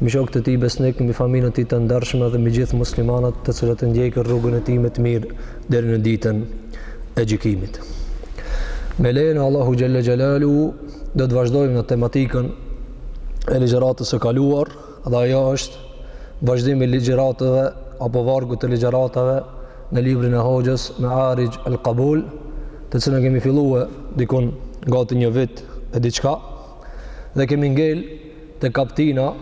Mbi shokët e tij besnikë, mbi familjen e tij të ndershme dhe mbi gjithë muslimanët të cilët e ndjekin rrugën e tij më të mirë deri në ditën e gjykimit. Me lejen e Allahut xhel-le xhelaluhu do të vazhdojmë në tematikën e ligjëratës së kaluar dhe ajo është vazhdim i ligjëratave apo vargut të ligjëratave në librin e Hoxhës me Arij El Kabul, të cilën kemi filluar dikun gati një vit e diçka dhe kemi ngel Te kaptina,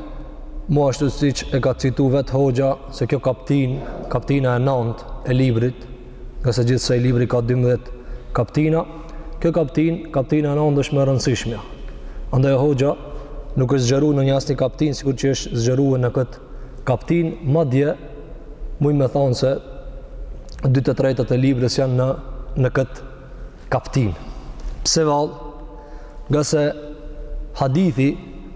mu ashtu siç e ka citu vet hoxha se kjo kaptinë, kaptina e nantë e librit, ngase gjithsej libri ka dymbëdhjetë kaptina, kjo kaptinë, kaptina e nantë është më e rëndësishmja. Andaj hoxha nuk është zgjeru në një asnjë kaptinë sikur që është zgjerue në këtë kaptinë, madje mujmë me thanë se dy të tretat e librit janë në në këtë kaptinë. Pse vallë? Ngase hadithi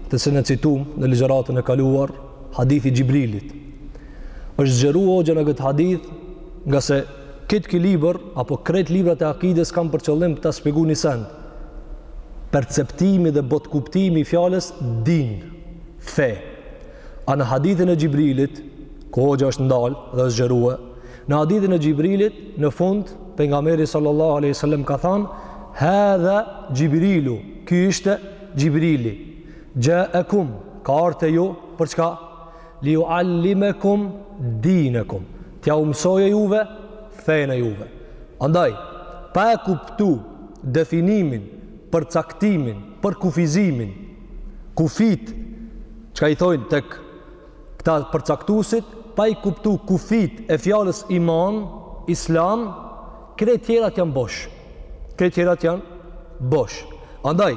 të cilin e citum në ligjëratën e kaluar, hadithi i Xhibrilit, është zgjeru hoxha në këtë hadith, ngase ket ki libër, apo krejt librat e akides, kanë për qëllim ta shpjegun një send. Perceptimi dhe botëkuptimi i fjalës, din, fe. A në hadithin e Xhibrilit, ku hoxha është ndalë dhe është zgjerue, Në hadithin e Xhibrilit, në fund, pejgamberi sallallahu alejhi ve sel-lem ka thanë, hadha Xhibrilu, ky ishte Xhibrili, xhaekum, ka ardhë te ju, për çka? Li juallimekum dinekum, t'jau mësojë juve, fenë e juve. Andaj, pa e kuptu definimin, përcaktimin, përkufizimin, kufijtë, çka i thojnë tek Këta përcaktuesit, pa i kuptu kufijtë e fjalës iman, islam, krejt tjerat janë bosh. Krejt tjerat janë bosh. Andaj,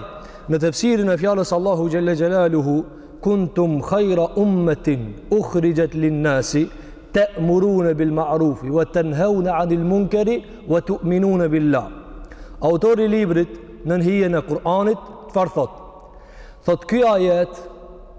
në tefsirin e fjalës Allahut xhel-le xhelaluhu, kuntum khajra ummetin, ukhrijet lin nasi, te'murune bil ma'rufi, wa tenheune anil munkeri, wa tu'minune bil-lah. Autori i librit, Nën hijen e Kur'anit, çfarë thot? Thot, ky ajet,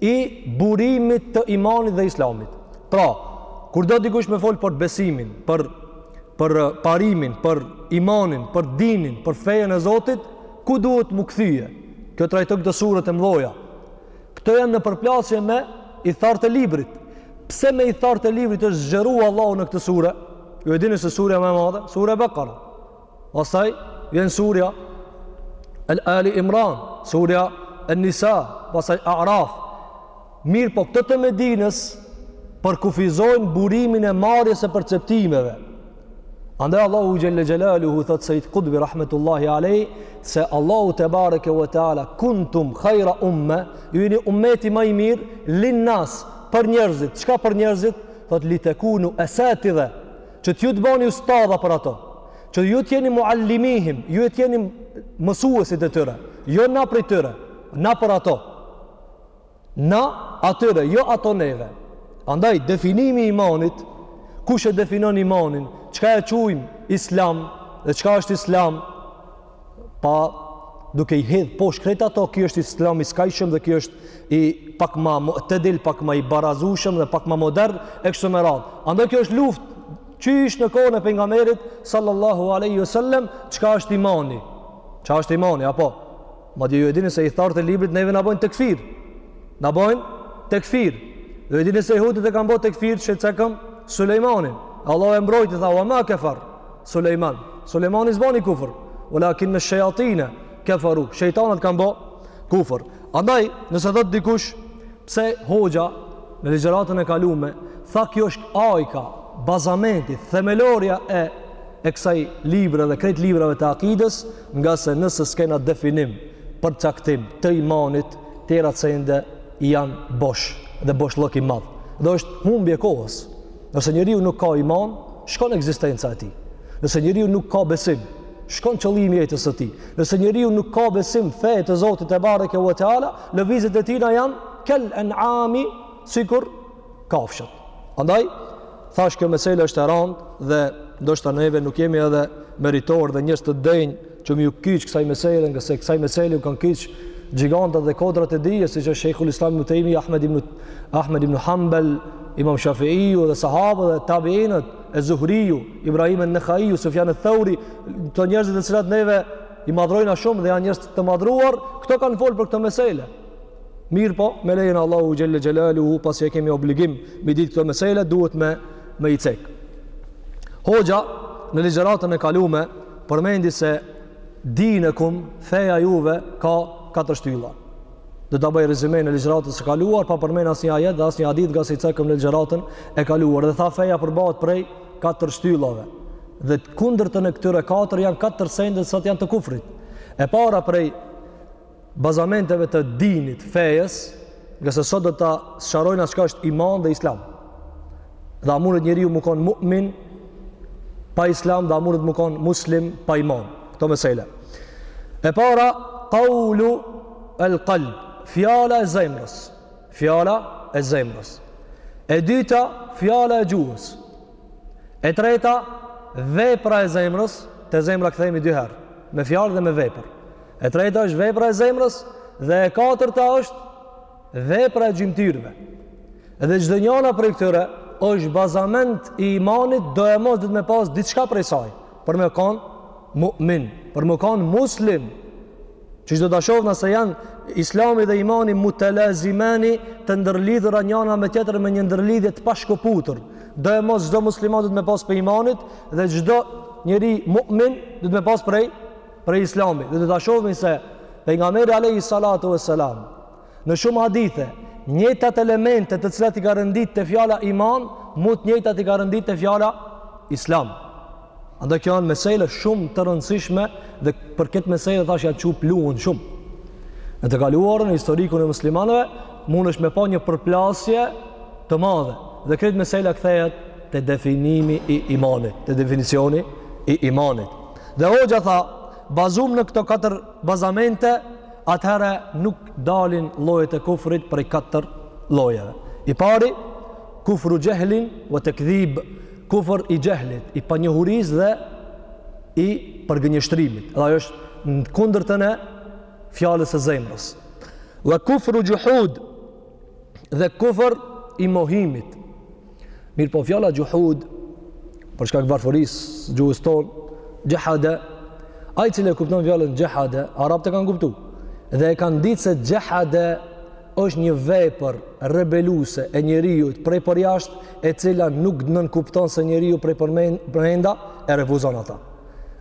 i burimit të imanit dhe islamit. Pra, kur do dikush me folë për besimin, për, për parimin, për imanin, për dinin, për fejën e Zotit, ku duhet m'u kthye? Kjo trajton këto suret e mdhaja. Këto janë në përplasje me ithtarë të librit. Pse me ithtarë të librit është zgjeru Allahu në këtë surë? Ju e dini se surja ma e madhe, surja Bekara. Pastaj vjen surja El Ali Imran, surja El Nisa, pastaj Araf. Mirëpo këto të Medinës përkufizojnë burimin e marrjes së perceptimeve. Andaj Allahu xhel-le xhelaluhu thotë Sejjid Kutbi rahmetullahi alejh se Allahu tebareke ue teala kuntum hajra umme ju jeni ummeti ma i mirë lin nas për njerëzit çka për njerëzit thotë li tekunu esatidhe Që ju të bani ustadha për ato. Që ju t'jeni muallimihim, ju t'jeni mësuesit e tyre. Jo na prej tyre, na për ato. Na atyre, jo ato neve. Andaj, definimi i imanit, kush e definon imanin, çka e qujmë islam, dhe çka është islam, po duke i hedh poshtë krejt ato, ky është islam i skajshëm dhe ky është pak ma mu'tedil, pak ma i barazushëm dhe pak ma modern e kështu me radhë. Andaj kjo është luftë qysh në kohën e pejgamberit sallallahu alaihi wasallam, çka është imani? Çka është imani apo? Madje ju e dini se ithtarët e librit neve na bojnë tekfir. Na bojnë tekfir. Ju e dini se jehudit e kanë bo tekfir siç e cekëm Sulejmanin. Allahu e mbrojti tha: "Wa ma kafar." Sulejman. Sulejmani s'boni kufër. Walakinne shejatine kefaru. Shejtanët kanë bo kufër. Andaj, nëse thotë dikush, pse hoxha në ligjëratën e kalume, tha kjo është ajka, bazamenti, themelorja e e kësaj libri dhe krejt librave të akides, ngase nëse s'kena definim, përcaktim të imanit, tjerat sende janë bosh dhe boshllëk i madhë. Dhe është humbje e kohës. Nëse njeriu nuk ka iman, shkon ekzistenca e tij. Nëse njeriu nuk ka besim, shkon qëllimi i jetës së tij. Nëse njeriu nuk ka besim fe të Zotit tebareke ue teala, lëvizjet e tijna janë kel enami sikur kafshët. Andaj thashë kjo mesele është e randë dhe ndoshta neve nuk jemi edhe meritorë dhe njerëz të denjë që me ju kyç kësaj mesele, ngase kësaj mesele ju kanë kyç gjigantat dhe kodrat e dijes, siç është Sheikhul Islam Ibn Tejmije, Ahmed ibn Ahmed ibn Hanbal, Imam Shafiu dhe sahabët dhe tabiinët, ez-Zuhriu, Ibrahim an-Nakhai, Sufjan al-Thauri, këto njerëz të cilat neve i madhrojna shumë dhe janë njerëz të madhruar, këto kanë fol për këto mesele. Mirëpo, me lejen e Allahut xhel-le xhelaluhu, pasi e kemi obligim me i ditë këto mesele, duhet me, me i cek. Hoxha, në ligjëratën e kalume, përmendi se dinukum, feja e juve ka katër shtylla. Do ta bëj rezymenë e ligjëratës së kaluar, pa përmend asnjë ajet dhe asnjë hadith ngase i cekëm në ligjëratën e kaluar. Dhe tha feja përbahet prej katër shtyllave. Dhe të kundërtën e këtyre katër janë katër sendet që janë të kufrit. E para prej bazamenteve të dinit, fejës, ngase sot do ta sqarojna se çka është iman dhe islam. Dhe a mundet njeriu me konë mu'min pa islam dhe a mundet me konë muslim pa iman. Këto mesele. E para, kaulu el kalb, fjala e zemrës. Fjala e zemrës. E dyta, fjala e gjuhës. E treta, vepra e zemrës, te zemra kthehemi dy herë, me fjalë dhe me vepër. E treta është vepra e zemrës dhe e katërta është vepra e gjymtyrëve. Dhe çdo njëra prej këtyre është bazament i imanit, do e mos do t' me pas diçka prej saj, për me kon mu'min, për me kon muslim. Që siç do ta shohna se janë Islami dhe imani mutelazimani të ndërlidhura njëra me tjetrën me një ndërlidhje të pashkëputur. Do e mos çdo musliman do t' me pas prej imanit dhe çdo njeri mu'min do t' me pas prej prej islami dhe do ta shohim se pejgamberi alayhi salatu vesselam në shumë hadithe njëjtat elemente të cilat i ka rendit te fjala iman mu të njëjtat i ka rendit te fjala islam andaj kjo janë mesela shumë të rëndësishme dhe për këtë mesela tash jan çu pluhun shumë në të kaluarën në historikun e muslimanëve mundesh me pa një përplasje të madhe dhe krejt mesela kthehet te definimi i imanit te definicioni i imanit Dhe hoxha tha, bazum në këto katër bazamente, atëherë nuk dalin llojet e kufrit prej katër llojeve. I pari, kufru xhehlin ve tekdhib, kufr i xhehlit, i panjohurisë dhe i përgënjeshtrimit. Dhe ajo është në kundërtën e fjalës së zemrës. Ve kufru xhuhud dhe kufr i mohimit. Mirëpo fjala xhuhud, për shkak varfërisë gjuhës tonë, xhehade, ai cili e kupton fjalën xhehade, arabët e kanë kuptu, dhe e kanë ditë se xhehade është një vepër rebeluse e njeriut prej përjashtë, e cila nuk nënkupton se njeriu prej përmrenda e refuzon ata.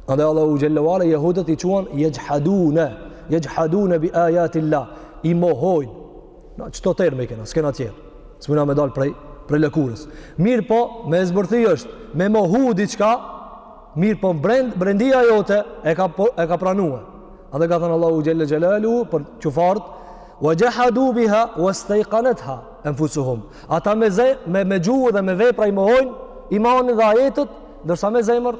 Andaj Allahu Xhelle ve Ala, jehudët i quan, jexhhadune, jexhhadune bi ajatillah, i mohojnë, Na qito terme kena, s'kena tjetër. S'muna me dal prej prej lëkurës. Mirëpo, me e zbërthy është, me mohu diçka, mirëpo brend, brendia jote e ka, po, e ka pranue. Andaj ka thënë Allahu Xhelle Xhelaluhu për qufart, wa xhahadu biha, wastejkanet-ha enfusuhum. Ata me, zem, me, me gjuhë dhe me vepra i mohojnë imanin dhe ajetet, ndërsa me zemër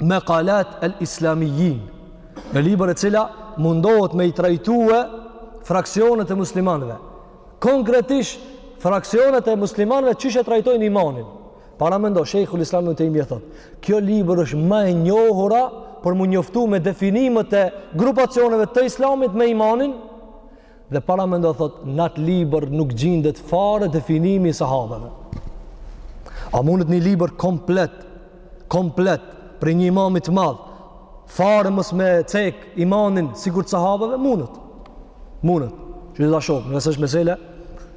Mekalat el islamijin, një libër e cila mundohet me i trajtue fraksionet e muslimanve. Konkretisht, fraksionet e muslimanve qysh e trajtojnë imanin. Paramendo, shejhul islam Ibn Tejmije thot, kjo libër është ma e njohura për m'u njoftu me definimet e grupacioneve të islamit me imanin, Dhe paramendo thot, në atë libër nuk gjindet fare definimi i sahabeve. A mundet një libër komplet, komplet, prej një imamit madh, fare mos me cek imanin sikur të sahabeve, mundet. Mundet. Qe ta sheh, nëse është mesele,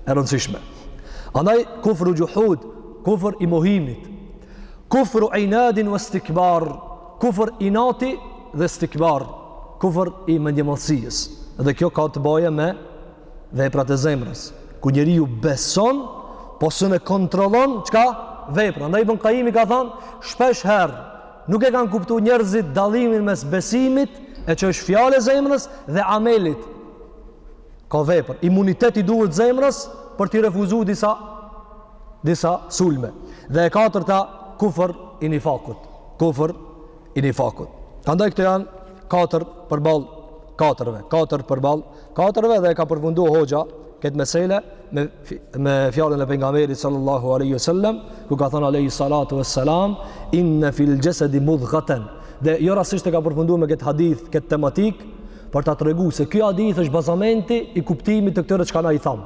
e rëndësishme. Andaj, kufru xhuhud, kufr i mohimit, kufru inadin ve stikbar, Kufër inati dhe stikbar, kufër i mendjemadhësisë. Dhe kjo ka të baje me veprat e zemrës. Kur njeriu beson, po s'e kontrollon, çka vepra. Andaj Ibn Kajimi ka thonë, shpesh herë, nuk e kanë kuptu njerëzit dallimin mes besimit, e që është fjala e zemrës dhe amelit. Ka vepër. Imunitet i duhet zemrës për t'i refuzu disa disa sulme. Dhe e katërta, kufër i nifakut. Kufër i nifakut. Andaj këto janë katër përball katërve, katër përball katërve dhe e ka përfundu hoxha këtë mesele me, me fjalën e pejgamberit sallallahu aleyhi sallam, ku ka thonë aleyhi salatu ve salam, inne fil xhesedi mudgaten. Dhe jo rastisht e ka përfundu me këtë hadith, këtë tematikë, për ta tregu se ky hadith është bazamenti i kuptimit të këtyre çka na i thamë.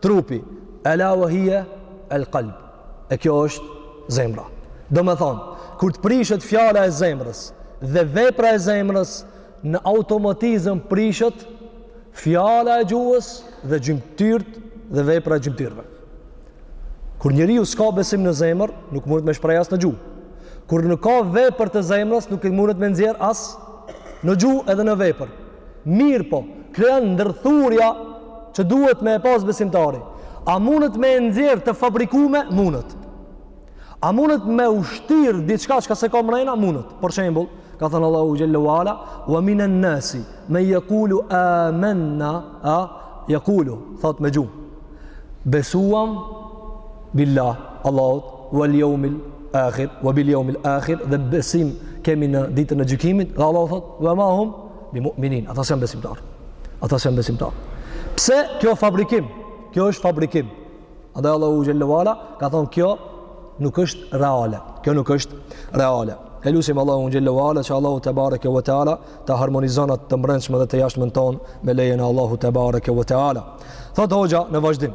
Trupi, ela wa hiya el qalb. E kjo është zemra. Domethonë, kur të prishet fjala e zemrës dhe vepra e zemrës, në automatizëm prishet fjala e gjuhës dhe gjymtyrt dhe vepra e gjymtyrve. Kur njeriu s'ka besim në zemër, nuk mundet me shpreh as në gjuhë. Kur nuk ka vepër të zemrës, nuk mundet me nxjerr as në gjuhë edhe në vepër. Mirëpo, kjo asht ndërthurja që duhet me e pas besimtari. A mundet me e nxjerr të fabrikume? Mundet. A mundet me u shtir diçka çka s'e ka mrena? Mundet. Për shembull, ka thënë Allahu xhelle wa ala, "Wa minan nasi man yaqulu amanna", a yaqulu, thot me gjuhë. Besuam billah, Allahut, wal yawmil akhir, wa bil yawmil akhir, dhe besim kemi në ditën e gjykimit, dhe Allahu thot, "Wa ma hum Bi mu'minin, ata s'janë besimtar. Ata s'janë besimtar. Pse kjo fabrikim? Kjo është fabrikim. Andaj Allahu xhelle ue ala ka thonë kjo nuk është reale. Kjo nuk është reale. E lusim Allahun xhelle ue ala që Allahu tebareke ve teala ta harmonizon atë të mbrendshme dhe të jashtmen tonë me lejen e Allahut tebareke ve teala. Thot hoxha në vazhdim.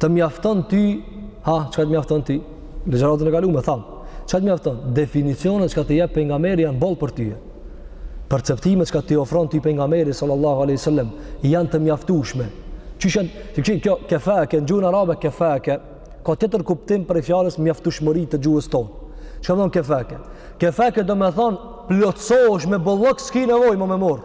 Të mjafton ty, ha, çka të mjafton ty? Ligjëratën e kalume thamë. Çka të mjafton? Definicionet çka t'i jep pejgamberi janë boll për ty. Perceptimet çka t'i ofron ty pejgamberi sallallahu alaihi wasallam janë të mjaftushme. Qysh janë, ti çin kjo kefake në gjuhën arabe kefake ka tjetër kuptim prej fjalës mjaftushmëri të gjuhës tonë. Çka domethanë kefake? Kefake domethonë plotësohesh me bollok s'ki nevojë mo me marr.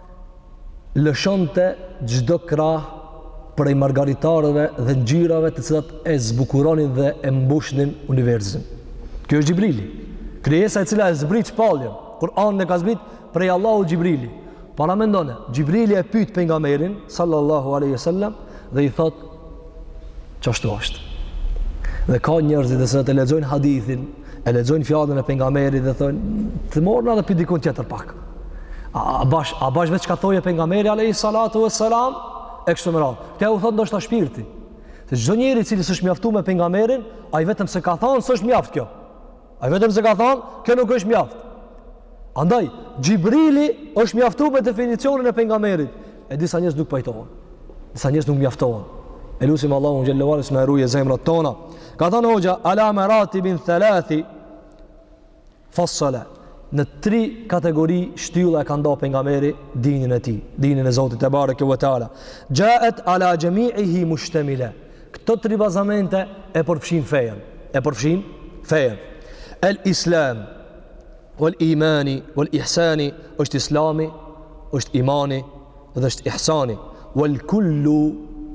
lëshonte çdo krah prej margaritarëve dhe ngjyrave të cilat e zbukuronin dhe e mbushnin universin. Ky është Xhibrili. Krijesa e cila e zbrit shpalljen. Kur'anin e ka zbrit prej Allahut Xhibrili. Paramendone, Xhibrili e pyet pejgamberin sallallahu alaihi wasallam dhe i thotë Qashtu është. Dhe ka njerëz edhe sot e lexojnë hadithin, e lexojnë fjalën e pejgamberit dhe thonë, të marrim edhe prej dikujt tjetër pak. A, a bash, a bash veç çka thoje pejgamberi alayhi salatu wassalam? E kështu me radhë. Këtë u thotë ndoshta shpirti. Se çdo njeri i cili s'është mjaftu me pejgamberin, ai vetëm se ka thënë s'është mjaft kjo. Ai vetëm se ka thënë, kjo nuk është mjaft. Andaj Xhibrili është mjaftu me definicionin e pejgamberit. E disa njerëz nuk pajtohen. Disa njerëz nuk mjaftohen. E lusim Allahun xhelle ve ala t'na i ruje zemrat tona. Ka thënë hoxha ala maratibin thalathin fasala në tri kategori shtylla e ka nda pejgamberi dinin e tij, dinin e Zotit te bareke ve teala. Jaat ala jami'ihi mustamila. Këto tri bazamente e përfshijnë fejen, e përfshijnë fejen. El Islam wal imani wal ihsani është Islami, është imani dhe është ihsani. Wal kullu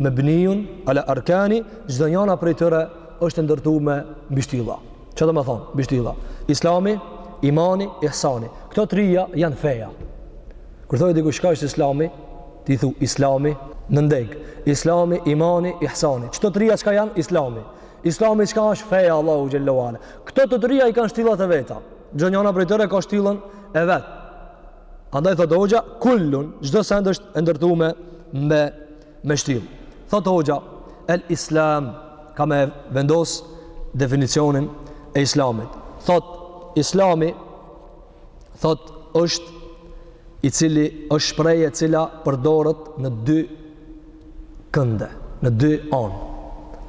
mabniun ala arkani, çdo njëra prej tyre është e ndërtume mbi shtylla. Çka domethonë mbi shtylla? Islami, imani, ihsani. Këto trija janë feja. Kur thotë dikush çka është Islami, ti thu islami nën degë islami imani ihsani këto trija çka janë islami islami çka është feja Allahut xhelle ve ala këto të trija i kanë shtyllat e veta çdo njëna prej tyre ka shtyllën e vet andaj thotë hoxha kullun çdo send është e ndërtume me shtyllë thotë hoxha el islam ka me vendos definicionin e islamit thotë islami thotë është i cili është shprehje e cila përdoret në dy kënde, në dy anë.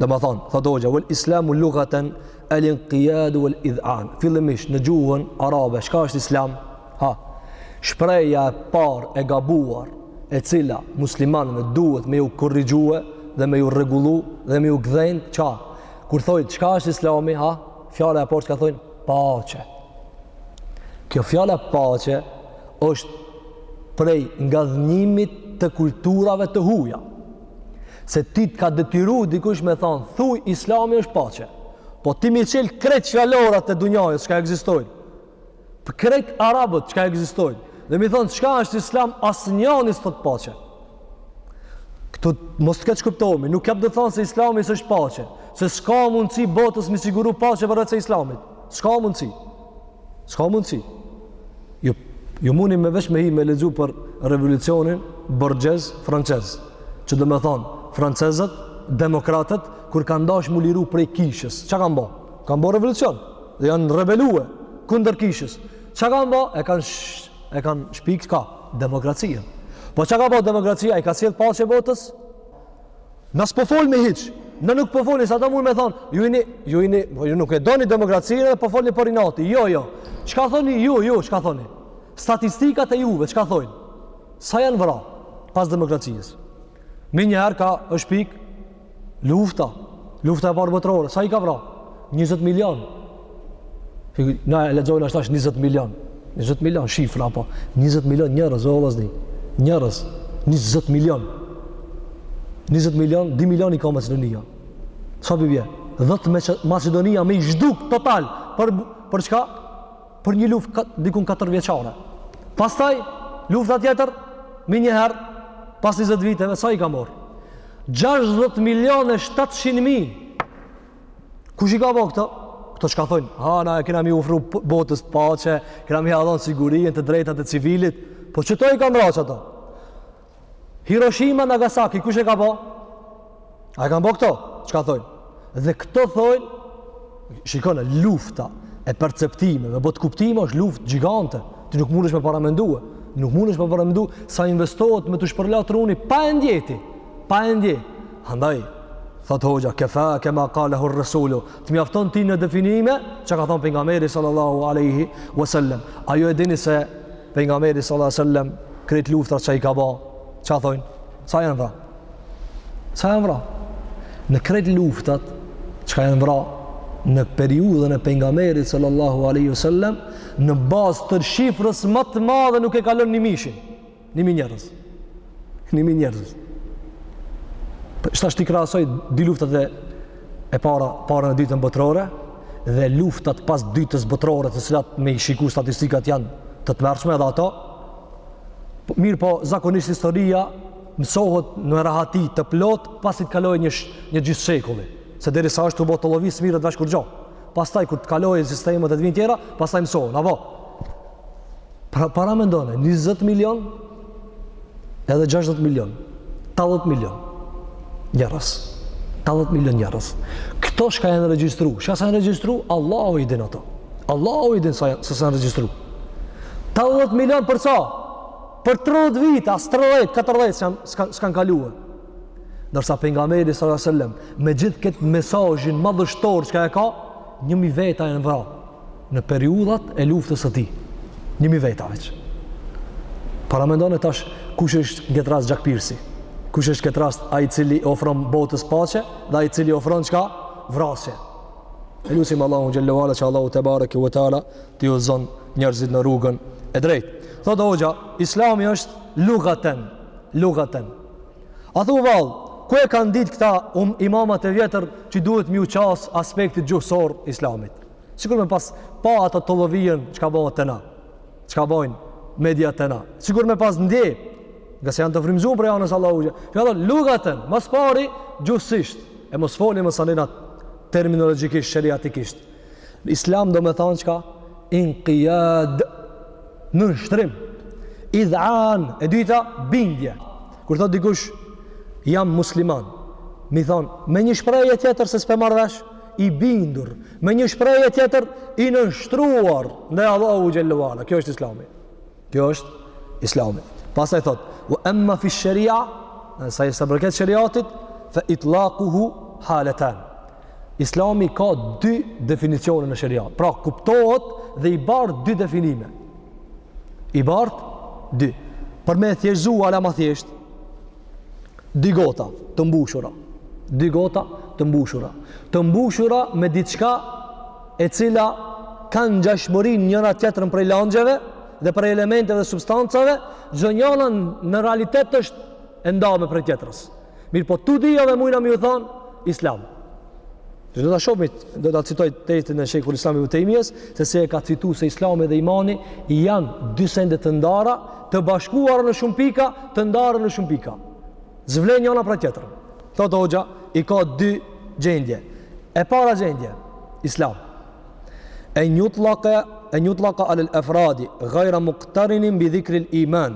Domethonë, thotë hoxha, vel islamu lugaten el inkijadu vel idh'an. Fillimisht në gjuhën arabe, çka është islam? Ha, shprehja e parë e gabuar e cila muslimanëve duhet me ju korrigju dhe me ju rregullu dhe me ju gdhend, ça? Kur thojnë, çka është islami? Ha, Fjala e parë çka thojnë paqe. Kjo fjala paqe është prej ngadhnimit të kulturave të huja. Se ti të ka detyru dikush me thonë, thuj, islami është paqe. Po ti m'i çel krejt fjalorat e dunjajës, çka ekzistojnë. të krejt arabët çka ekzistojnë, dhe m'i thonë, çka është islam, asnjani s'thotë paqe. Këtu, mos të keqkuptohemi, nuk jam tu thonë se islami s'është paqe, se s'ka mundësi botës me i siguru paqe përveç se islamit, s'ka mundësi, s'ka mundësi. Ju, ju muni me veç me hi me lexu për revolucionin borgjez francez, që domethonë, francezët, demokratët, kur kanë dash m'u liru prej kishës, ça kanë bo? Kanë bo revolucion, Dhe janë rebelue kundër kishës. Ça kanë ba? E kanë sh... e kanë shpik çka? Demokracia. Po ça ka ba demokracia? E ka sjellë paqe botës? Na s'po folmi hiç. Na nuk po folmi, se ata mund me thonë, ju ini, ju ini, po ju nuk e doni demokracinë dhe po folni për inati. Jo, jo. Çka thoni ju, ju, çka thoni? Statistikat e juve, çka thojnë? Sa janë vra pas demokracijës? Menjëherë çka është shpik, Lufta, lufta e parë botërore, sa i ka vra? 20 milion. Na e lexojmë ashtu 20 milion. 20 milion shifra apo 20 milion njerëz o vëllazni. Njerëz 20 milion. 20 milion, 2 milion i ka Maqedonia. Sa p'i vjen? 10 Maqedonia me i zhduk total për për çka? Për një luftë dikun 4 vjeçare. Pastaj lufta tjetër menjëherë pas 20 viteve sa i ka marr? Gjashtëdhjetë milionë e shtatëqind mijë. Kush i ka bo këto? Këto çka thojnë? Ha, na e kena me i ofru botës paqe, kena me ia dhonë sigurinë, të drejtat e civilit. Po qeto i kanë vra qato? Hiroshima, Nagasaki, kush e ka bo? A e kanë bo këto? Çka thojnë? Dhe këto thojnë, shikoni, lufta e perceptimeve, botëkuptimeve është luftë gjigante, ti nuk mundesh me paramendue, nuk mundesh me paramendu sa investohet me t'u shpërla truni pa e ndje ti, pa e ndje. Andaj, thotë hoxha, kefa, kema kalehu rresulu, të mjafton ti në definime, ça ka thonë pejgamberi sallallahu aleyhi wasallam, ajo e dini se Pejgamberi sallallahu alaihi wasallam krejt luftat që i ka ba, çka thojnë? Sa janë vra? Sa janë vra? Në krejt luftat çka janë vra në periudhën e pejgamberit sallallahu alaihi wasallam, në bazë të shifrës ma të madhe nuk e kalon njëmijshin, një mijë njerëz. Një mijë njerëz. Tash t'i krahasoj dy luftat e e para, parën e dytën botërore dhe luftat pas dytës botërore të cilat me i shiku statistikat janë të tmerrshme edhe ato, po, mirëpo zakonisht historia mësohet në rahati të plotë pasi të kalojë një, një gjithë shekulli, se derisa është tu u bo tollovi s'merret vesh kurgjo. Pastaj, kur të kalojë sistemet e të vijnë tjera, pastaj mësohet, apo? Pra paramendone, 20 milion edhe 60 milion, 80 milion njerëz. 80 milion njerëz. Këto çka janë regjistru, çka s'janë regjistru, Allahu i din ato. Allahu i din se s'janë, s'janë regjistru. 80 milion për sa? Për 30 vite, as 30, 40 s'kan s'kan s'kan kaluar. Ndërsa pejgamberi sallallahu alajhi wasallam me gjithë këtë mesazhin madhështor që e ka, një mijë veta janë vrarë. në periudhat e luftës së tij. Një mijë veta veç. Paramendoni tash kush është në këtë rast gjakpirësi? Kush është në këtë rast ai i cili ofron botës paqe dhe ai i cili ofron çka? Vrasje. E lusim Allahun xhelle ve ala që Allahu tebareke ve teala t'i udhzon njerëzit në rrugën e drejtë. Thotë hoxha, Islami është lugaten, lugaten. A thu vallë, ku e kanë ditë këta um, imamat e vjetër që duhet m'ju qasë aspektit gjuhësor islamit? Sikur me pas pa atë tollovinë çka bo te na, çka bojnë media te na. Sikur me pas ndje, nga se janë të frymëzun prej anës Allahut. Çka thonë, lugaten, ma s'pari, gjuhësisht, e mos foli më së andejmi terminologikisht, sheriatikisht. Islam domethonë çka, inkijad, nënshtrim, idhan, e dyta, bindje. Kur thotë dikush, jam musliman, me thonë, me një shprehje tjetër se s'p'e marrë i bindur me një shprehje tjetër i nënshtruar ndaj Allahut xhelle ve ala kjo është islami kjo është islami pastaj thotë wa amma fi sharia sa i përket sheriatit fa itlaquhu halatan islami ka dy definicione në sheriat pra kuptohet dhe i bart dy definime i bart dy për me thjeshtu hala ma thjeshtë dy gota të mbushura dy gota të mbushura të mbushura me diçka e cila kanë ngjashmëri njëra tjetrën prej lëngjeve dhe prej elementeve dhe substancave çdonjëna në realitet është e ndame prej tjetrës mirëpo të dyjave mujna m'ju thanë islam Dhe do ta shohim, do ta citoj tekstin e Sheikhul Islam Ibn Taymijes, se si e ka cituar se Islami dhe imani janë dy sende të ndara, të bashkuara në shumë pika, të ndara në shumë pika. S'vlen njëra për tjetrën. Thot hoxha, i ka dy gjendje. E para gjendje, Islam. E njutlaka, e njutlaka alel-ifradi, gajra muqtarinin bi dhikril iman,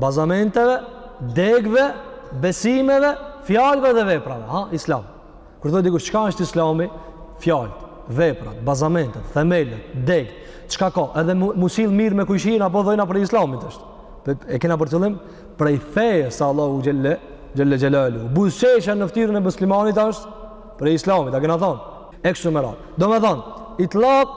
bazamenteve, degëve, besimeve, fjalëve dhe veprave, ha, islam. Kur thotë dikush çka është Islami? Fjalët, veprat, bazamentet, themelet, degët, çka ka? Edhe m'u sill mirë me kojshi apo thojna prej Islamit është. Për, e kena për qëllim prej fesë së Allahut xhelle xhelle xhelaluhu. Buzëqeshja në fytyrën e muslimanit është prej Islamit, e kena thonë. E kështu me radhë. Domethën, itlaq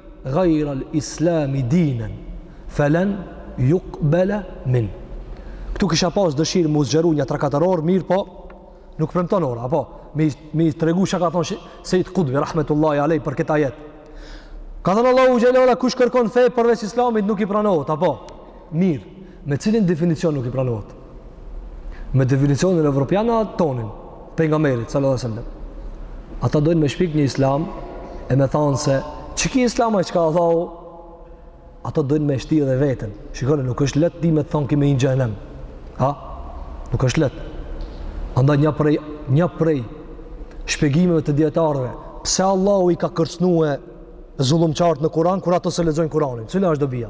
gajrel islami dinen, felen jukbele minhu. Këtu kisha pas dëshirë m'u zgjeru një trohë këtu, mirëpo, nuk premton ora, apo, mi, m'i tregu çka ka thonë Sejid Kutbi, rahmetullahi alejh, për këtë ajet. Ka thonë Allahu xhelle, kush kërkon fe përveç islamit nuk i pranohet, apo, Mirë, me cilin definicion nuk i pranohet? Me definicionin evropian a tonin, pejgamberit sallallahu alajhi wasallam. Ata dojnë me shpikë një islam e me thonë se qiky islam, a çka tha Allahu ata dojnë me shti edhe veten. Shikoni, nuk është lehtë ty me të thonë ki me hi n'xhehnem. Ha? Nuk është lehtë. Andaj një prej një prej shpjegimeve të dijetarëve, pse Allahu i ka kërcënuar zullumçarët në Kur'an kur ata s'e lexojnë Kur'anin? Cila është dobia?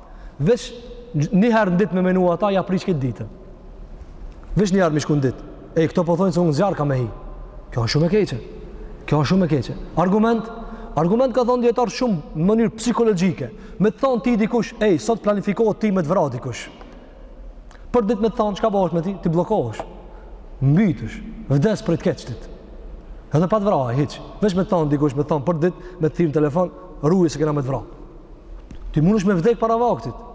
Veç një herë në ditë me menu ata, ja prish krejt ditën. Veç një herë me shku në ditë. Ej, këta po thonë se unë n'zjarr kam me hi. Kjo është shumë e keqe. Kjo është shumë e keqe. Argument? Argument ka thonë një dijetar shumë në mënyrë psikologjike. Me të thonë ty dikush, ej, sot planifikohet ty me të vra dikush. Për ditë me të thonë, çka bëhesh me ty? Ti bllokohesh, mbytesh, vdes prej të keqtit. Edhe pa të vra, hiç. Veç me të thonë, dikush me të thonë, për ditë me të thirr në telefon, ruju se kena me të vra. Ti mundesh me vdekë para vaktit.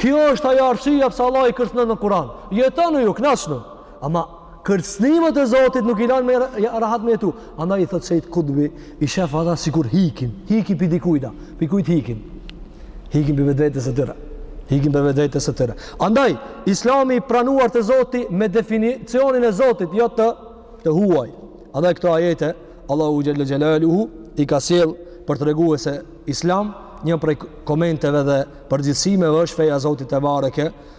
Kjo është ajo arsyeja pse Allahu i kërcënon në Kuran. Jetoni ju, knaqnu. Ama kërcënimet e Zotit nuk i lanë ma rahat me jetu. Andaj i thotë Sejid Kutbi, i shef ata sikur hikin, hikin prej dikujt, a prej kujt hikin, hikin prej vetvetes së tyre, hikin prej vetvetes së tyre. Andaj, islami i pranuar te Zoti me definicionin e Zotit, jo të, të huaj. Andaj këto ajete, Allahu xhelle xhelaluhu i ka sjellë për të tregue se islam, një prej komenteve dhe përgjithsimeve është feja e Zotit tebareke,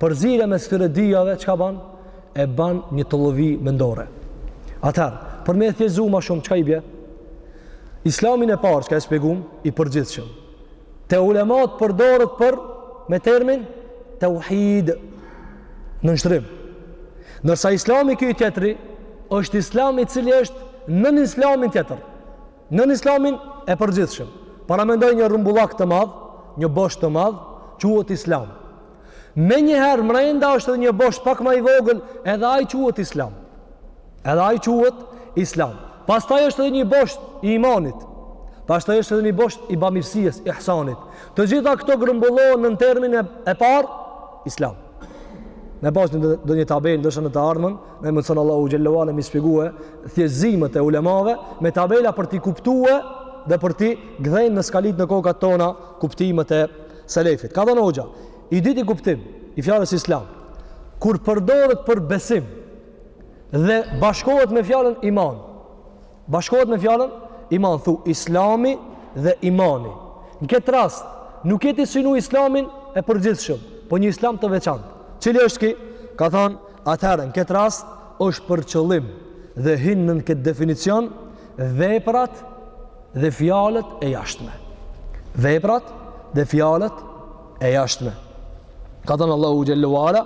Përzierja mes këtyre dyjave çka bën? E bën një tollovi mendore. Atëherë, për me e thjeshtu më shumë çka i bie? Islamin e parë çka e shpjegum i përgjithshëm. Te ulemat përdoret për me termin tauhid, nënshtrim. Ndërsa Islami ky tjetri është Islami i cili është nën Islamin tjetër. Nën Islamin e përgjithshëm. Paramendoni një rrumbullak të madh, një bosh të madh, quhet Islam. Menjëherë mrenda është edhe një bosht pak ma i vogël, edhe ai quhet Islam. Edhe ai quhet Islam. Pastaj është edhe një bosht i imanit. Pastaj është edhe një bosht i bamirësisë, i ihsanit. Të gjitha këto grumbullohen në termin e, e parë Islam. Me pas ndonjë tabelë, ndoshta në të ardhmen, na e mundëson Allahu xhelle ue ala m'i shpjegue thjeshtëzimet e ulemave me tabela për t'i kuptue dhe për t'i gdhenë e skalit në kokat tona kuptimet e Selefit. Ka thënë hoxha, i dyti kuptim i fjalës islam, kur përdoret për besim dhe bashkohet me fjalën iman. Bashkohet me fjalën iman, thu islami dhe imani. Në këtë rast, nuk je tu synu islamin e përgjithshëm, po një islam të veçantë. Cili është ki? Ka thonë, atëherë, në këtë rast, është për qëllim dhe hin në këtë definicion, veprat dhe fjalët e jashtme. Veprat dhe fjalët e jashtme. Ka thënë Allahu xhelle ue ala,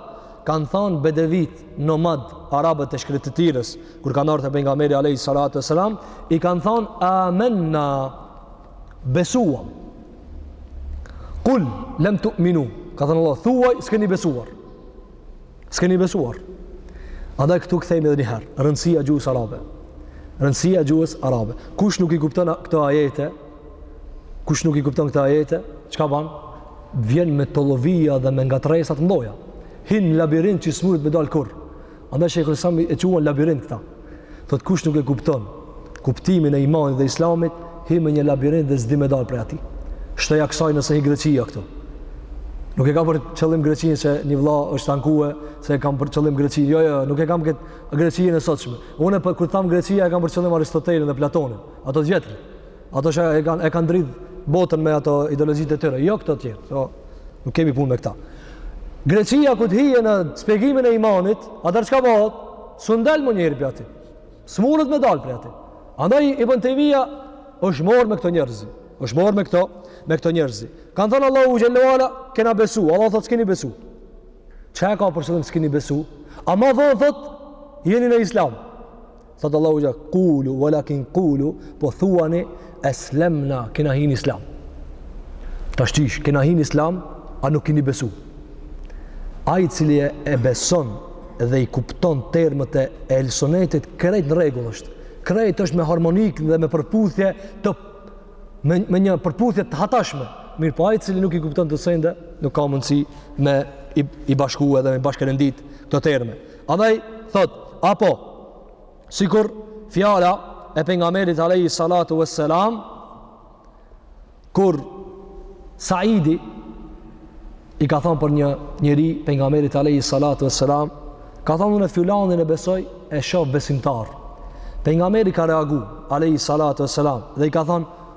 kanë thënë bedevit nomad arabët e shkretëtirës, kur kanë ardhur te pejgamberi alejhi salatu ue selam, i kanë thënë amenna besuam. Kul lem tu'minu, ka thënë Allah, thuaj s'keni besuar. S'keni besuar. Andaj këtu kthehemi edhe një herë, rëndësia e gjuhës arabe. Rëndësia e gjuhës arabe. Kush nuk i kupton këto ajete? Kush nuk i kupton këto ajete? Çka bën? Vjen me tollovia dhe me ngatrresa të mdhoja. Hin labirint që s'muret me dal kurrë. Andaj shejkhul Islam e quan labirint këta. Thot kush nuk e kupton kuptimin e imanit dhe islamit, hin me një labirint dhe s'di me dalë prej atij. Shtoja kësaj nëse hi Greqia këtu. Nuk e kam për qëllim Greqinë se një vla është ankue, se e kam për qëllim Greqinë. Jo, jo, nuk e kam këtë Greqinë e sotëshme. Unë për kur tham Greqia e kam për qëllim Aristotelin dhe Platonin. Ato të vjetrit. Ato që e kanë e kanë dridh botën me ato ideologjitë e tyre. Jo këto të tjerë. Jo, nuk kemi punë me këta. Greqia kur të hije në spjegimin e imanit, atëherë çka bohet? S'un del mo njeri prej atij. S'muret me dalë prej atij. Andaj Ibn Tejmija është marrë me këto njerëz, është marrë me këto, me këto njerëz. Kanë thënë Allahu xhelle ue ala, kena besu. Allah thotë s'kini besu. Ça e ka për qëllim s'kini besu? A ma vonë thotë, jeni në islam. Thotë Allahu xhelle ue ala, kulu, walakin kulu, po thuani, Eslemna, kena hi në islam. Tash qysh, kena hi në islam, a nuk kini besu. Ai i cili e, e beson dhe i kupton termet e ehli sunetit, krejt në rregull është. Krejt është me harmoni dhe me përputhje të me, me një përputhje të hatashme. Mirëpo ai i cili nuk i kupton këto sende, nuk ka mundësi me i, i bashku edhe me bashkërendit këto terme. Andaj, thot, apo, Sikur fjala e pejgamberit alayhi salatu vesselam kur Saidi i ka thonë për një njeri pejgamberit alayhi salatu vesselam ka thonë unë filanin e besoj e shof besimtar. Pejgamberi ka reagu alayhi salatu vesselam dhe i ka thonë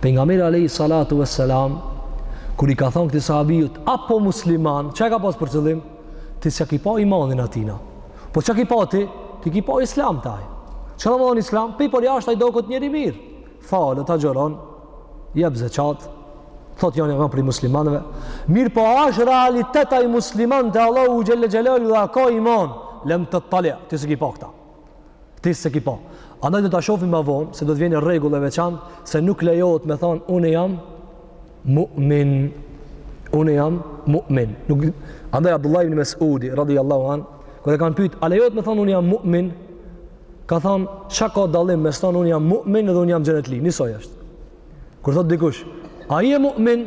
Pejgamberi alayhi salatu vesselam kur i ka thonë këtij sahabijut apo musliman, çka ka pas për qëllim? Ti s'ja ki pa imanin atina. Po çka ki pa ti? Ti ki pa islam te aj. Çka do me thon islam? Prej përjashta ai doket njeri i mirë. Falet, agjëron, jep zeqat, thot jam prej muslimanëve. Mirëpo a është realitet ai musliman te Allahu xhelle xhelaluhu dhe a ka iman. Lem të talja, ti s'i ki pa këta. Ti s'e ki pa. Andaj do ta shofim ma vonë se do të vjen një rregull e veçantë se nuk lejohet me thon unë jam mu'min. Unë jam mu'min. Nuk Andaj Abdullah ibn Mesudi radhiyallahu an kur e kanë pyet a lejohet me thon unë jam mu'min? Ka thon çka ka dallim me thon unë jam mu'min edhe unë jam xhenetli. Njisoj është. Kur thot dikush, a je mu'min?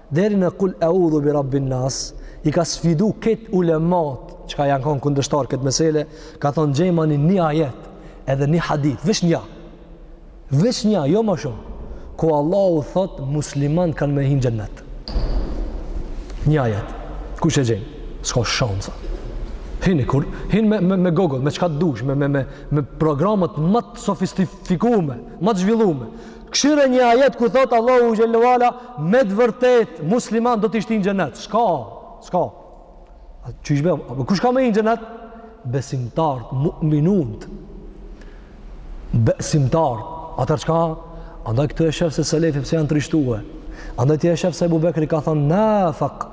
Deri në kul eudhu bi rabbin nas, i ka sfidu këta ulemat, çka janë konë kundërshtarë këtë mesele, ka thonë gjejmani një ajet, edhe një hadith, veç një, veç një, jo ma shumë, ku Allahu thotë musliman kanë me hi në xhennet. Një ajet, kush e gjen? S'ka shansa. Hini, kur, hini me, me, me Google, me çka të dush, me, me, me, me programet ma të sofistikume, ma të zhvillume, Kqyre një ajet ku thotë Allahu xhelle ve ala, me të vërtet, musliman do t'i shti në xhenet. S'ka, s'ka. Qysh be, kush ka me hi në xhenet? Besimtarët, mu'minunët. Besimtarët. Atëher çka? Andaj këtu e shef se selefi pse janë trishtue. Andaj ti e shef se Ebu Bekri ka thonë, nafak,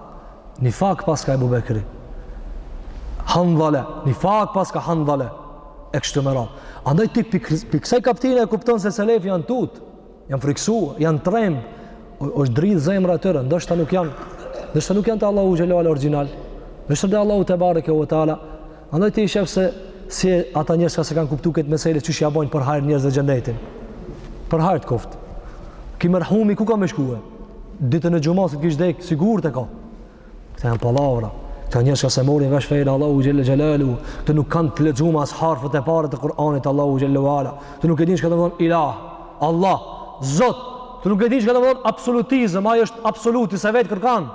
nifak paska Ebu Bekri. Handhale, nifak paska Handhale. e kështu me radhë. Andaj ti prej kësaj kaptine e kupton se selefi janë tut, janë friksu, janë trem, është dridh zemra e tyre, ndoshta nuk janë, ndoshta nuk janë te Allahu xhelle ve ala origjinal. Ndoshta te Allahu tebareke ve teala. Andaj ti i shef se si e, ata njerëz çka s'e kanë kuptu këtë mesele qysh ja bojnë përhajr njerëzve xhenetin. Përhajr të koft. Ky merhumi ku ka me shkue? Ditën e xhumasë kish dek sigurt e ka. Këta janë pallavra. Këta njerëz çka s'e marrin vesh fenë e Allahut xhelle xhelaluhu. Këta nuk kanë të lexume as harfet e para të Kur'anit Allahut xhelle ve ala. Këta nuk e dinë çka do me thon ilah, Allah, Zot. Këta nuk e dinë çka do me thon absolutizëm, ai është absoluti s'e vet kërkan.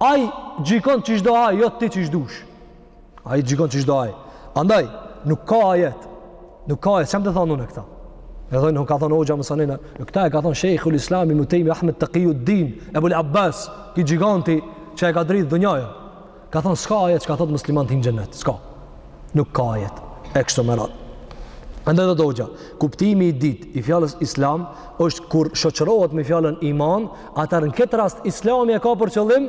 Ai gjykon qysh do ai, jo ti qysh dush. Ai gjykon qysh do ai. Andaj, nuk ka ajet. Nuk ka ajet. Qem të thonë unë këta? Edhe nuk ka thonë Oja Mësanina. Nuk këta e ka thonë Shejhul Islam Ibn Tejmije, Ahmed Tekijuddin, Ebul Abbas, ky gjiganti që e ka dritë dynjajën. Ka thonë, s'ka ajet që thotë muslimanët hinë xhennet. S'ka. Nuk ka ajet. E kështu me radhë. Andaj dhe dogja, kuptimi i dytë i fjalës islam është kur shoqërohet me fjalën iman, atëherë në këtë rast islami e ka për qëllim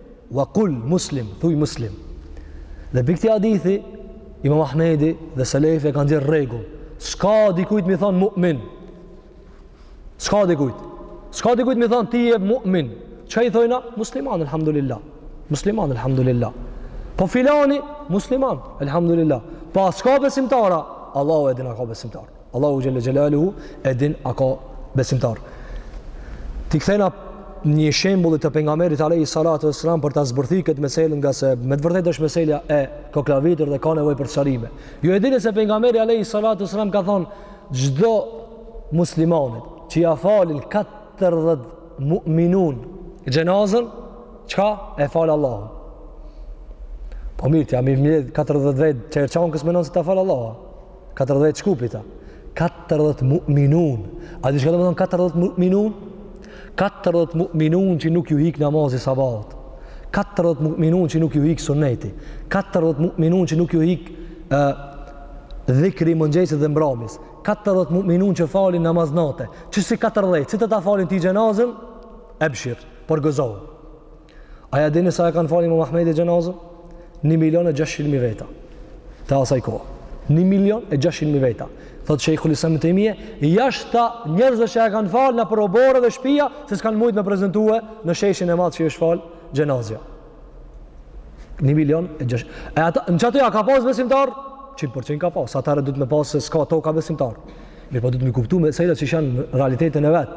Wa kul muslim, thuj muslim. Dhe prej këtij hadithi, imam Ahmedi dhe Selefi e kanë nxjerrë rregull. S'ka dikujt me i thonë mu'min. S'ka dikujt. S'ka dikujt me i thonë ti je mu'min. Çka i thojna? Musliman, elhamdulillah. Musliman, elhamdulillah. Po filani, musliman, elhamdulillah. Po a s'ka besimtara? Allahu e din a ka besimtara. Allahu xhelle xhelaluhu e din a ka besimtar. T'i kthehena një shembulli të pejgamberit alayhi salatu wasalam për ta zbërthyer këtë meselë ngase me të vërtetë është meselja e koklavitur dhe ka nevojë për sqarime. Ju e dini se pejgamberi alayhi salatu wasalam ka thonë çdo muslimanit që ia falin 40 mu'minun xhenazën çka e fal Allahu. Po mirë, ti me i mledhë 40 vetë Çairçankës mendon se ta fal Allahu. 40 shkupita, 40 mu'minun. A di çka do me thonë 40 mu'minun? 40 mu'minun që nuk ju hik namazi i sabahit. 40 mu'minun që nuk ju hik suneti. 40 mu'minun që nuk ju hik e, dhikri i mëngjesit dhe mbramjes. 40 mu'minun që falin namaz nate. Qësi 40, si të ta falin ty xhenazën? Ebshir, përgëzohu. A e dini sa ia kanë falë Imam Ahmedit xhenazën? 1 milion e 600 mijë veta. Të asaj kohe. 1 milion e 600 mijë veta. Thotë Sheikhul Islam Ibn Taymije, jashta njerëzve që ia kanë falë nëpër oborre dhe shtëpia, se s'kanë mujt me prezentue në sheshin e madh që është falë xhenazja. 1 milion e 600. E ata në qato a ka pas besimtar? 100% ka pas. Atëherë duhet me pas se s'ka toka besimtar. Mirëpo duhet me u kuptu meselja qysh asht në realitetin e vet.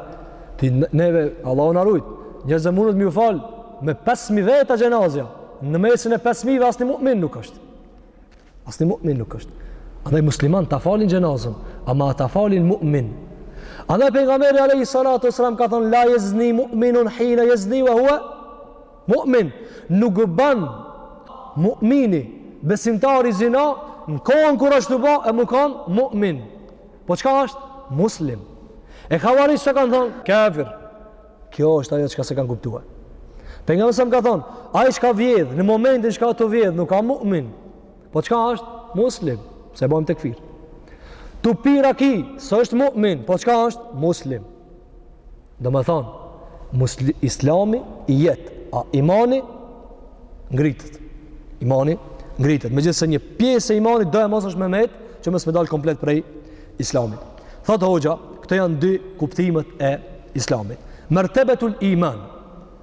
Te neve, Allahu na rujt, njerëzve mundet me iu falë me 5.000 veta xhenazja. Në mesin e 5.000 asnjë mu'min nuk është. Asnjë mu'min nuk është. Andaj musliman ta falin xhenazën, ama ta falin mu'min. Andaj pejgamberi alejhi salatu selam ka thonë, la jezni mu'minun hine jezni ve huve, Mu'min, nuk bën mu'mini, besimtari zina, në kohën kur është tu bo, e me kanë mu'min. Po çka është? Muslim. E havarixht çka kanë thonë? Kafir. Kjo është ajo çka s'e kanë kuptuar. Pejgamberi alejhi selam ka thonë, ai çka vjedh, në momentin çka asht tu vjedhë, nuk ka mu'min. Po çka është? Muslim. S'e bojmë tekfir. Tu pi raki, s'është mu'min, po çka është? Muslim. Domethonë, musli, islami i jet, a imani ngritet. Imani ngritet. Megjithëse një pjesë e imanit domosdo është me met, që mos me dalë komplet prej islamit. Thotë hoxha, këto janë dy kuptimet e islamit. Mertebetul iman,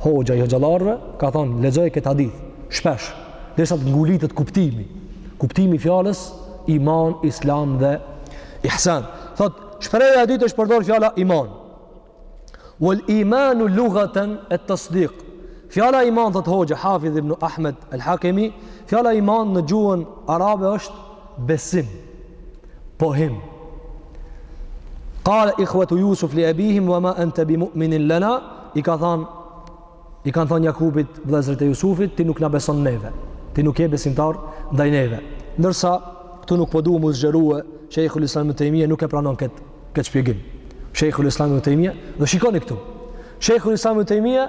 Hoxha i hoxhallarëve ka thonë lexoje këtë hadith shpesh, derisa të ngulitet kuptimi. Kuptimi i fjalës iman, islam dhe ihsan. Thot, shprehja e dytë është përdor fjala iman. Wal imanu lughatan at-tasdiq. Fjala iman thot Hoxha Hafidh ibn Ahmed al-Hakemi, fjala iman në gjuhën arabe është besim. Pohim. Qal ikhwatu Yusuf li abihim wa ma anta bi mu'minin lana, i ka thënë i kanë thënë Jakubit vëllezërit e Jusufit, ti nuk na beson neve. Ti nuk je besimtar ndaj neve. Ndërsa këtu nuk po du m'u zgjeru Sheikhul Islam ibn Taymija nuk e pranon kët kët shpjegim. Sheikhul Islam ibn Taymija, dhe shikoni këtu. Sheikhul Islam ibn Taymija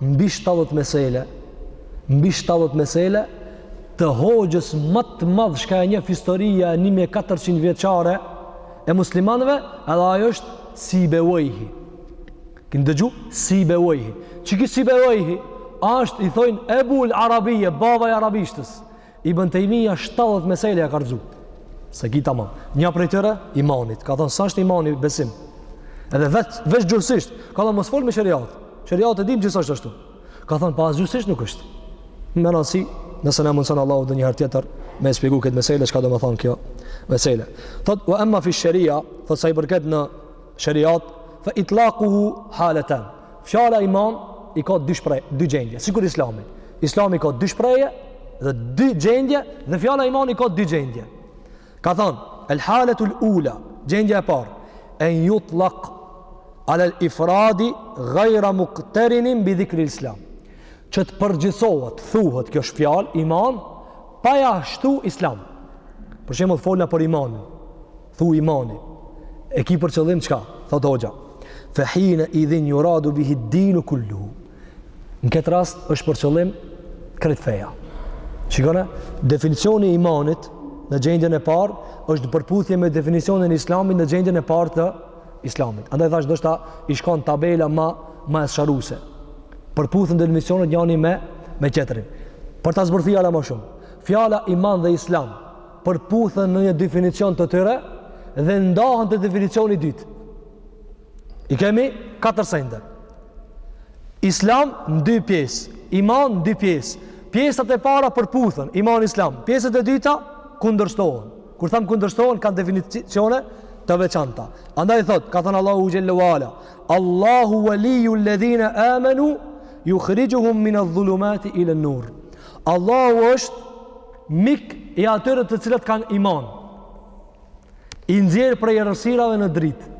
mbi 70 mesele, mbi 70 mesele të hoxhës ma të madh çka e njeh historia e 1400 vjeçare e muslimanëve, edhe ajo është Sibevejhi. Keni dëgju? Sibevejhi. Çi ky Sibevejhi? Ashtë, i thojnë, Ebul Arabije, baba i arabishtes. Ibn Tejmija 70 mesele ja ka rrëzu. S'e ki tamam. Nja prej tyre, imanit. Ka thonë, s'është imani besim? Edhe veç, veç gjurësisht. Ka thonë, mos fol me sheriat. Sheriat e dim që s'është ashtu. Ka thonë, po as gjuhësisht nuk është. Me rast, nëse na mundëson Allahu donjëherë tjetër, me e shpjegu këtë mesele, çka domethonë kjo mesele. Thot, we emma fi sheria, thot sa i përket në sheriat, fa itlakuhu haletan. Fjala iman i ka dy shpreh, dy gjendje, sikur Islami. Islami i ka dy shprehje dhe dy gjendje dhe fjala iman i ka dy gjendje. Ka thënë, el haletul ula, gjendja e parë, en jutlak, alel ifradi, gajra mukterinin, bidhikri islam. Që të përgjithsohet, thuhet veç fjala, iman, pa ja shtu islam. Për shembull folna për imanin. Thu imani. E ki për qëllim çka? Thot hoxha. Fe hine idhin juradu bihi dinu kullu. Në këtë rast është për qëllim krejt feja. Shikone, definicioni i imanit në gjendjen e parë është në përputhje me definicionin e islamit në gjendjen e parë të islamit. Andaj thash ndoshta i shkon tabela ma ma e sqaruese. Përputhen definicionet njani me me tjetrin. Për ta zbërthy ala ma shumë. Fjala iman dhe islam përputhen në një definicion të tyre dhe ndahen te definicioni i dytë. I kemi katër sende. Islam në dy pjesë, iman në dy pjesë. Pjesët e para përputhen, iman islam. Pjesët e dyta kundërshtohen. Kur tham kundërshtohen, kanë definicione të veçanta. Andaj thot, ka thënë Allahu xhel-le ue ala, Allahu waliju ledhine amenu, jukhrixhuhum minedh-dhulumati ilen-nur. Allahu është Mik i atyre të cilët kanë iman. I nxjerr prej errësirave në dritë.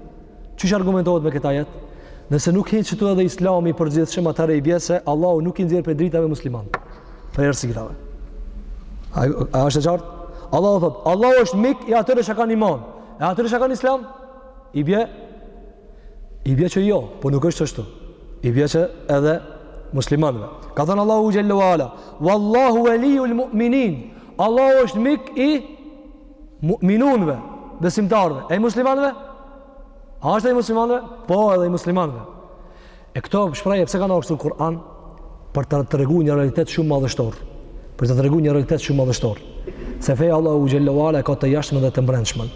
Qysh argumentohet me këtë ajet? Nëse nuk hin këtu edhe Islami i përgjithshëm atëherë i bie se Allahu nuk i nxjerr prej dritave muslimanët. Prej errësirave. A, a është e qartë? Allahu thot, Allahu është mik i atyre që kanë iman. E atyre që kanë Islam, I bje, i bje që jo, po nuk është qashtu. I bje që edhe muslimanëve. Ka thënë Allahu xhel-le ue ala, Wallahu waliju l-mu'minin, Allahu është mik i mu'minunve, besimtarve, e i muslimanëve? A është e i muslimanëve? Po edhe i muslimanëve. E këto shprehje pse kanë ardhur në Kur'an për ta tregu një realitet shumë madhështor. Për ta tregu një realitet shumë madhështor. Se feja e Allahut xhel-le ue ala ka të jashtmen dhe të mbrendshmen.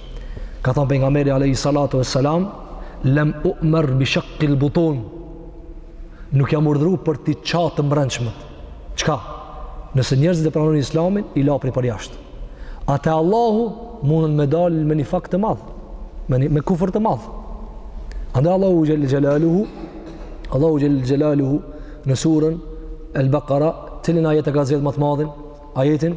Ka thënë pejgamberi alayhi salatu vesselam, "Lam u'mar bi shaqqil butun." Nuk jam urdhëru për t'i ça të mbrendshmet. Çka? Nëse njerëzit e pranojnë islamin, i la prej përjashtë. A te Allahu munden me dalë me nifak të madh, me, një, me kufër të madh. Andaj Allahu xhel-le xhelaluhu, Allahu xhel-le xhelaluhu në surën El Bakara, cilin ajet e ka zgjedhë ma të madhin, ajetin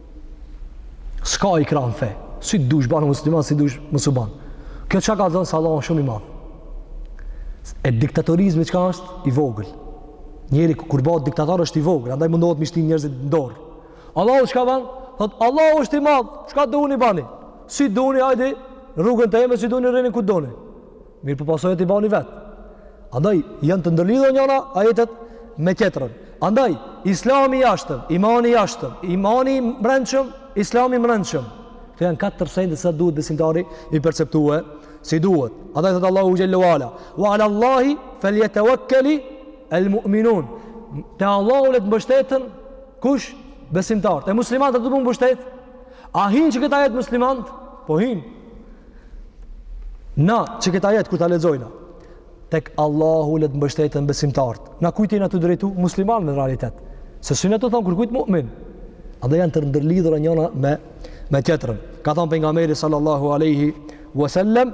S'ka ikrah në fe. Si të dush banu musliman, si dush mos u ban. Kjo çka kallxon? Se Allahu shumë i madh. E diktatorizmi çka është? I vogël. Njeri kur bëhet diktator është i vogël, andaj mundohet m'i shti njerëzit në dorë. Allahu çka ban? Thot, Allahu është i madh, çka doni bani. Si doni hajdi rrugën teme, si doni rrini ku doni. Mirëpo pasojat i bani vetë. Andaj, janë të ndërlidhur njana ajet me tjetrën. Andaj, islami i jashtëm, imani i jashtëm, imani i mbrendshëm, islami i mbrendshëm. Këto janë katër sende sa duhet besimtari m'i perceptue si duhet. Andaj, thot Allahu xhel-le ue ala. Wa ala Allahi feljetewakkeli el mu'minun. Te Allahu le të mbështeten kush besimtarët. E muslimant a duhet m'u mbështetë? A hin në qët ajet muslimant? Po hin. Na, qët ajet, kur ta lexojna, tek Allahu le të mbështeten besimtarët. Na kujt jena tu ju drejtu? Muslimanëve në realitet. Se s'un të thonë kërkujt mu'min. Andaj janë të ndërlidhura njona me, me tjetrën. Ka thonë pejgamberi sallallahu aleyhi wasallam,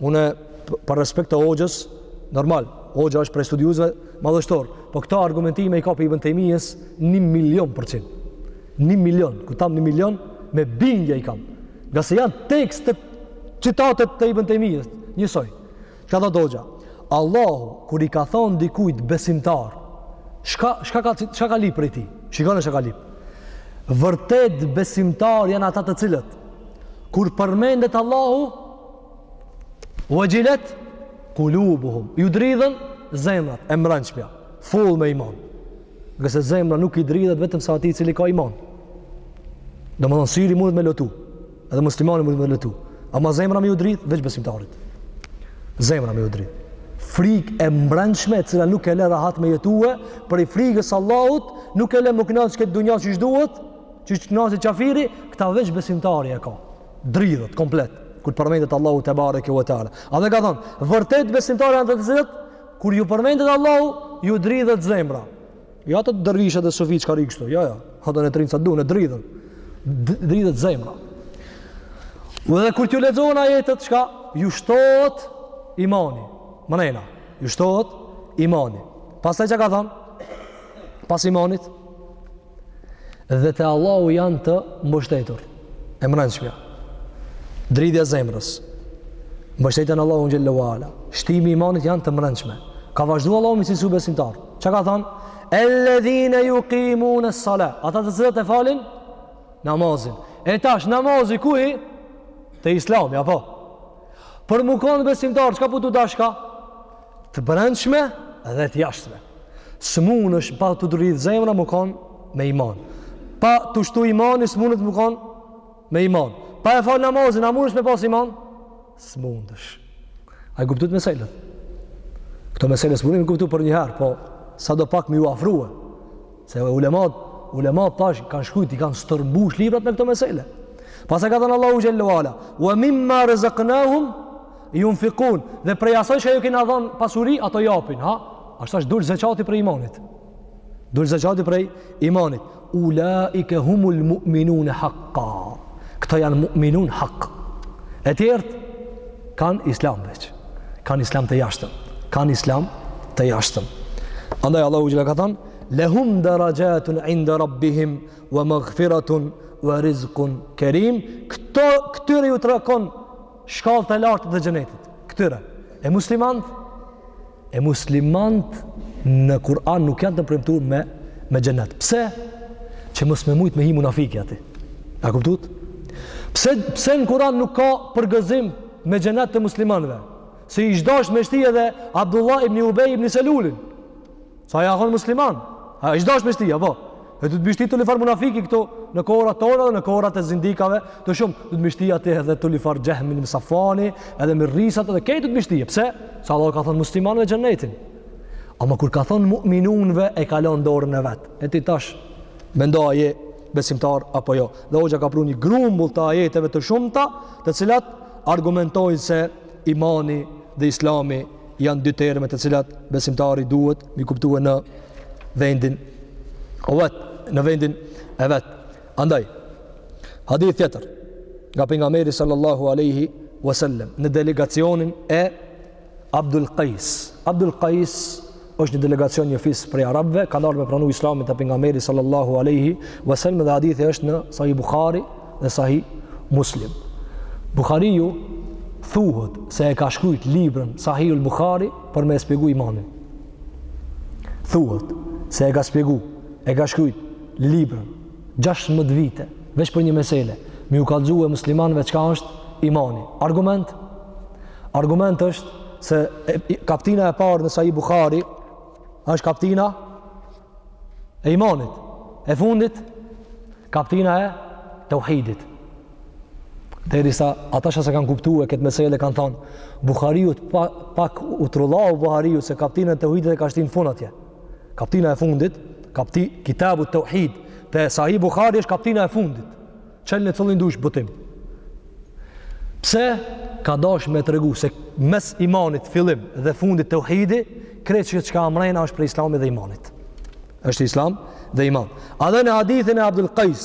Unë për respekt të hoxhës, normal, hoxha është prej studiuesve madhështor, po këto argumentime i ka prej Ibn Tejmijës 1 milion përqind. 1 milion, kur tham 1 milion me bindje i kam. Ngase janë tekstet citatet te Ibn Tejmijës, njësoj. Çka thotë hoxha? Allahu kur i ka thonë dikujt besimtar, çka çka ka çka ka lyp prej tij? Shikoni çka ka lyp. Vërtet besimtar janë ata të cilët kur përmendet Allahu Wajilat qulubuhum. Ju dridhen zemrat, e mbrendshmja, full me iman. Se zemra nuk i dridhet vetëm se atij i cili ka iman. Domthon syri mundet me lotu. Edhe muslimani mundet me lotu. Ama zemra me u dridh veç besimtarit. Zemra me u dridh. Frikë e mbrendshme e cila nuk e lë rahat me jetue, prej frikës Allahut, nuk e lë me kënaq këtë dynja qysh duhet, qysh e kënaq qafiri, këtë veç besimtari e ka. dridhet komplet kur përmendet Allahu tebareke ve teala. Edhe ka thënë, vërtet besimtarë janë ata të cilët kur ju përmendet Allahu, ju dridhet zemra. Jo ato dervishët e sufit çka rrin kështu, jo, jo, ato në tru sa du, u dridhën, dridhet zemra. Dhe kur t'ju lexohen ajetet, çka ju shtohet imani, mrena, ju shtohet imani. Pastaj çka ka thënë? Pas imanit, dhe te Allahu janë të mbështetur. E mrendshmja. Dridhja e zemrës. Mbështetja n'Allahun xhele ve ala. Shtimi i imanit janë të mrendshme. Ka vazhdu Allahu me i cilësu besimtar. Çka ka thonë? Elledhine jukimunes salate. Ata të cilët e falin? Namazin. E tash, namazi ku hin? Te islami, apo? Për me u konë besimtar, çka po t'u dashka? të brendshme dhe të jashtme. S'mundesh pa t'u dridhë zemra me u kon me iman. Pa t'u shtu imani s'mundet me u kon me iman. Pa e falë namazin, a munesh me pas iman? S'mundesh. A i kuptut meselet? Këto mesele s'mundni me i kuptu për njëherë, po sado pak me ju afrue. Se ulemat, ulemat tash kanë shkujt, i kanë stërmbush librat me këto mesele. Pastaj ka thënë Allahu xhele ve ala, ve mimma rezeknahum, junfikun, dhe prej asaj që ju kena dhënë pasuri, ato japin, a? Ashtu asht, dul zeqati prej imanit. Dul zeqati prej imanit. Ulaike humul mu'minune haqqa. Këta janë mu'minun haqq. E tjerët, kanë islam veç. Kanë islam të jashtëm. Kanë islam të jashtëm. Andaj Allahu xhele ve ala ka thonë, lehum derexhatun inde rabbihim, wa magfiratun, wa rizkun kerim. Këto, këtyre ju takon, shkallë të lartë të xhenetit. Këtyre. E muslimant, e muslimant në Kur'an nuk janë të premtuar me, me xhenet. Pse? Që mos me mujtë me hi munafiki aty. A kuptut? Pse, pse në Kur'an nuk ka përgëzim me xhenet të muslimanve? Se ish dasht me shti edhe Abdullah ibn Ubej ibn Selulin. Se a o kon musliman? A ish dasht me shti a, po. E duhet m'i shti turlifar munafiki këtu në kohërat tona dhe në kohërat e zindikave, të shumë duhet m'i shti atë edhe turlifar Xhehm ibn Safuani, edhe Mirisat edhe krejt duhet m'i shti. Pse? Se Allahu ka thënë muslimanëve xhenetin. Ama kur ka thënë mu'minunve e ka lënë n'dorën e vet. E ti tash mendo a je besimtar apo jo. Dhe hoxha ka pru ni grumbull të ajeteve të shumta, të cilat argumentojnë se Imani dhe Islami janë dy terme të cilat besimtari duhet m'i kuptue në vendin o vet, në vendin e vet. Andaj, hadith tjetër, nga pejgamberi sallallahu aleyhi wasallam, në delegacionin e Abdul Qais. Abdul Qais është një delegacion një fis prej arabëve, ka ardh me pranu islamin te pejgamberi sallallahu alaihi wasallam dhe hadithi është në Sahih Buhari dhe Sahih Muslim. Buhariu thuhet se e ka shkrujt librin Sahihul Buhari për me e shpjegu imanin. Thuhet se e ka shpjegu, e ka shkrujt librin 16 vite veç për një mesele, me ju kallxu muslimanëve çka është imani. Argument? Argument është se kaptina e parë në Sahih Bukhari është kaptina e imanit e fundit kaptina e teuhidit derisa ata që s'e kanë kuptue këtë mesele kanë thonë Bukhariut pa, pak u trullav Bukhariu se kaptina e teuhidit e ka shti n'fund atje kaptina e fundit kapti, kitabu teuhid te Sahih Bukhari është kaptina e fundit Çele në cilin dush botim. Pse ka dash me tregu se mes imanit fillim dhe fundit teuhidi, krejt çka a mrena është prej islamit dhe imanit. është islam dhe iman. Edhe në hadithin e Abdul Qajs,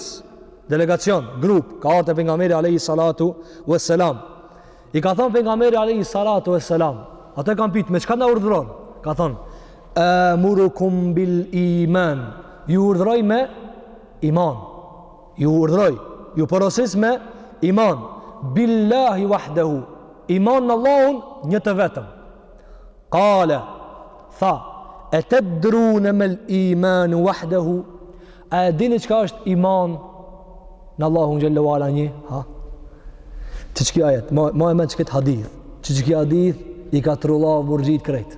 delegacion, grup, ka ardh te pejgamberi Alejhi Salatu ve Selam. I ka thonë pejgamberi Alejhi Salatu ve Selam. Ata e kanë pytë, me çka na urdhëron? Ka thonë, amurukum bil iman. Ju urdhëroj me iman. Ju urdhëroj, ju porosis me iman, billahi wahdehu, iman në Allahun një të vetëm. Kale, tha, e tedrune mel iman wahdehu, a e dini çka është iman në Allahun xhel-le wa ala një, ha? Qiky ajet, ma, ma e me që këtë hadith, qiky hadith, i ka trullav murxhit krejt.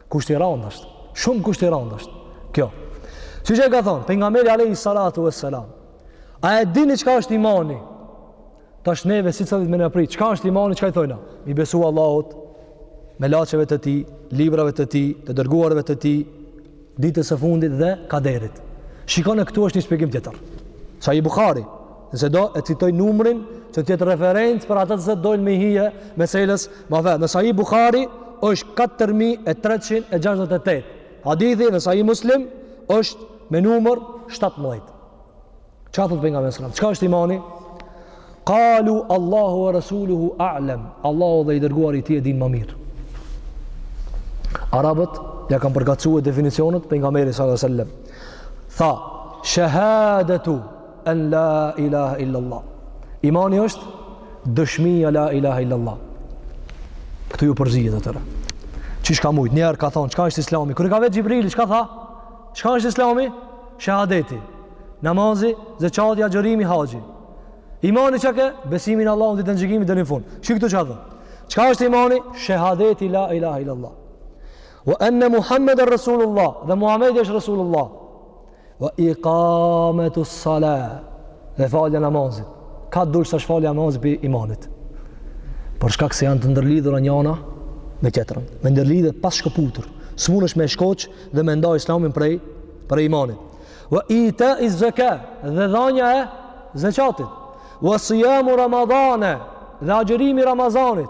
Kusht i rand është. Shumë kusht i rand është. Kjo. Siç e ka thonë pejgamberi alejhi salatu ve selam, a e dini çka është imani? Tash neve, secilit me na pytë, çka është imani, çka i thojna? Me i besu Allahut, melaqeve të tij, librave të tij, të dërguarve të tij, ditës së fundit dhe kaderit. Shikoni këtu është një shpjegim tjetër. Sahih Buhari, Nëse do, e citoj numrin që të jetë referencë për ata që dojnë me i hi meselës më vetë. Në Sahih Buhari është 4368. Hadithi në Sahih Muslim është me numër 17. Çka thotë pejgamberi sallallahu alajhi wasallam? Çka është imani? Qalu Allahu wa rasuluhu a'lam. Allahu dhe i dërguari i tij e din ma mirë. Arabët ja kanë përkatësu definicionet pejgamberit sallallahu alajhi wasallam. Tha, shahadatu En la ilaha illallah. Imani është dëshmia la ilaha illallah. Këtu ju përzihet atyre. Qysh ka mujt, njëherë ka thonë, çka është Islami? Kur e ka vetë Xhibrili, çka tha? Çka është Islami? Shahadeti. Namazi, zeqati, agjërimi, haxhi. Imani çka ke? Besimi në Allahun dhe ditën e gjykimit deri në fund. Qe këtu çka thonë? Çka është imani? Shahadeti la ilaha illallah. Wa anna Muhammeden Rasulullah, dhe Muhamedi është Rasulullah. Wa iqamatu sala dhe falja e namazit. Ka dulë se është falja e namazit prej imanit. Për shkak se janë të ndërlidhura njona me tjetrën. Me ndërlidhje të pashkëputur. S'mundesh me shkoq dhe me nda islamin prej, prej imanit. Wa itai zeka dhe dhanja e zeqatit. Wa sijamu ramadane dhe agjërimi i ramazanit.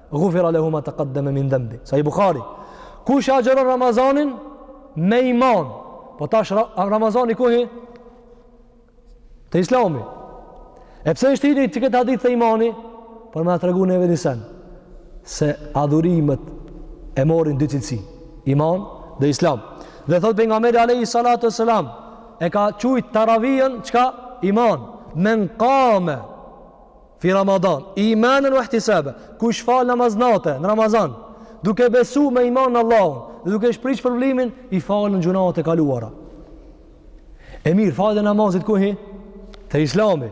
Gufira lehu ma tekaddeme min dhenbi. Sahih Buhari. Kush e agjëron Ramazanin me iman. Po tash Ramazani ku hi? Te islami. E pse e shtini në këtë hadith te imani? Por me na tregu neve një sen. Se adhurimet e morin dy cilësi. Iman dhe islam. Dhe thot pejgamberi alejhi salatu ve selam. E ka qujt teravijën çka? Iman. Men kame. Fi Ramadan, imanen wa ihtisaban, kush fal namaz nate në Ramazan, duke besu me iman në Allahun, dhe duke prit shpërblimin, i falen gjynahet e kaluara. E mirë, falja e namazit ku hi, te islami.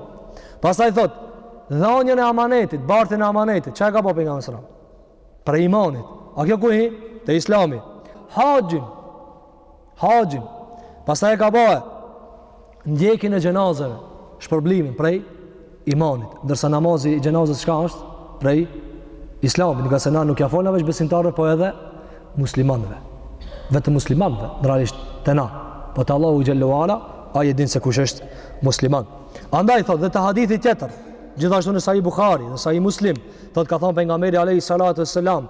Pastaj thot, dhanjën e amanetit, bartën e amanetit, çka e ka bo pejgamberi alejhi selam? Prej imanit. A kjo ku hi, te islami. Haxhin, haxhin pastaj e ka ba edhe ndjekjen e xhenazeve shpërblimin prej imanit ndërsa namazi i xhenazës çka është prej islamit ngase na nuk ja falna veç besimtarëve po edhe muslimanëve vetëm muslimanëve realisht te na po te Allahu xhelle ve ala ai e din se kush është musliman andaj thot dhe te hadithi tjetër gjithashtu në Sahih Buhari në Sahih Muslim thot ka thonë pejgamberi alejhi salatu ve selam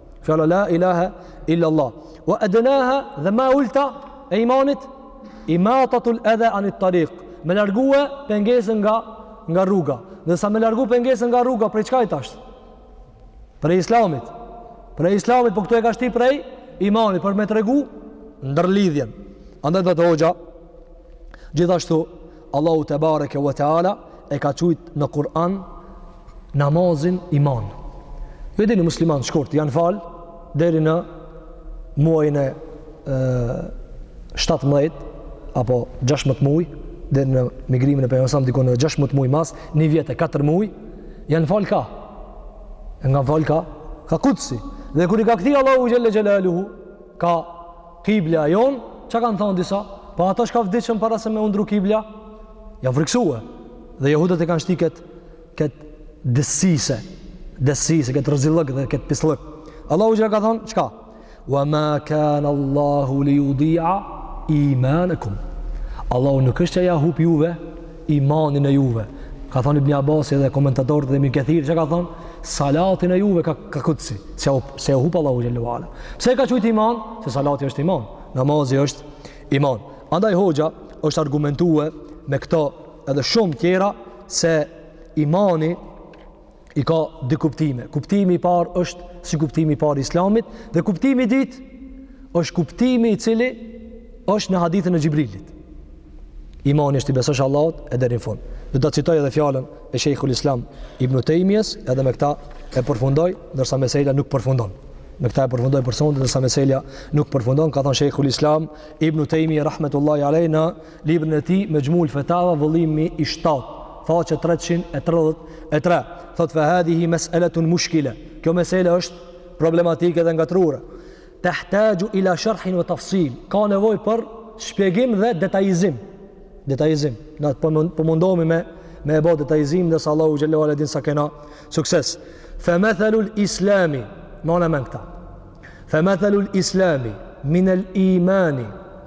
fjala la ilaha illa allah wa adnaha dhe ma e ulta e imanit imatatul adha an at tariq me largue pengesën nga nga rruga ndërsa me largu pengesën nga rruga prej çka i tash prej islamit prej islamit por këtu e ka shti prej imanit për me tregu ndërlidhjen andaj thotë hoxha Gjithashtu, Allahu tebareke ve teala e ka qujt në Kur'an namazin iman. Ju e dini muslimant shkurt janë fal deri në muajin e 17 apo 16 muaj deri në migrimin e pejgamberit diku në 16 muaj mas, një vjet e 4 muaj janë fal ka. Janë fal ka, ka Kudsi. Dhe kur i ka kthi Allahu xhelle xhelaluhu ka Kibla jonë, ça kanë thonë disa? Po ata çka vdiqën para se me undru kibla? Jan friksue. Dhe jehudët e kanë shti këtë kët desise, desise, këtë rezillëk dhe këtë pisllëk. Allahu ça ka thonë, çka? Wa ma kanë Allahu li judia imanekum. Allahu nuk është që ja hup juve imanin e juve. Ka thonë Ibn Abasi dhe komentatorët dhe Ibn Kethir, ça ka thonë, salatin e juve ka, ka Kudsi, se, s'e hup Allahu xhelle ve ala. Pse e ka qujt iman? Se salati është iman, namazi është iman. Andaj hoxha është argumentue me këto edhe shumë tjera, se imani i ka dy kuptime. Kuptimi i parë është si kuptimi i parë i Islamit dhe kuptimi i dytë është kuptimi i cili është në hadithin e Xhibrilit. Imani është i besosh Allahut e deri në fund. Do ta citoj edhe fjalën e Sheikhul Islam Ibn Taymijes, edhe me këtë e përfundoj, ndërsa mesela nuk përfundon. Me këtë e përfundoj për sonte, ndërsa mesela nuk përfundon, ka thonë Sheikhul Islam Ibn Taymije rahmetullahi alayh në librin e tij Mexhmu'ul Fetawa vëllimi i shtatë, faqja treqind e tridhjetë e tre, thotë fe hadhihi mes'eletun mushkile, kjo mesele është problematike dhe ngatrrue. Tahtaju ila sharhin wa tafsil, ka nevojë për shpjegim dhe detajizim. Detajizim. Na po, po mundohemi me me e bë detajizim dhe Allahu xhelle ve ala din sa kena sukses. Fe mathalul islami, mani men këta. Fe mathalul islami min al imani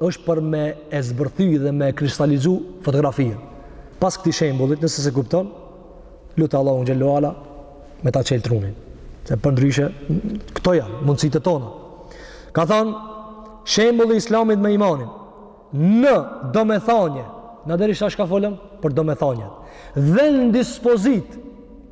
është për me e zbërthy dhe me e kristalizu fotografinë. Pas këtij shembullit, nëse s'e kupton, lute Allahun xhelle ve ala me ta qelë trunin. Se përndryshe, këto janë, mundësitë tona. Ka thonë, shembulli i islamit me imanin, në domethanie, na deri tash ka folëm, për domethanie, dhe në dispozit,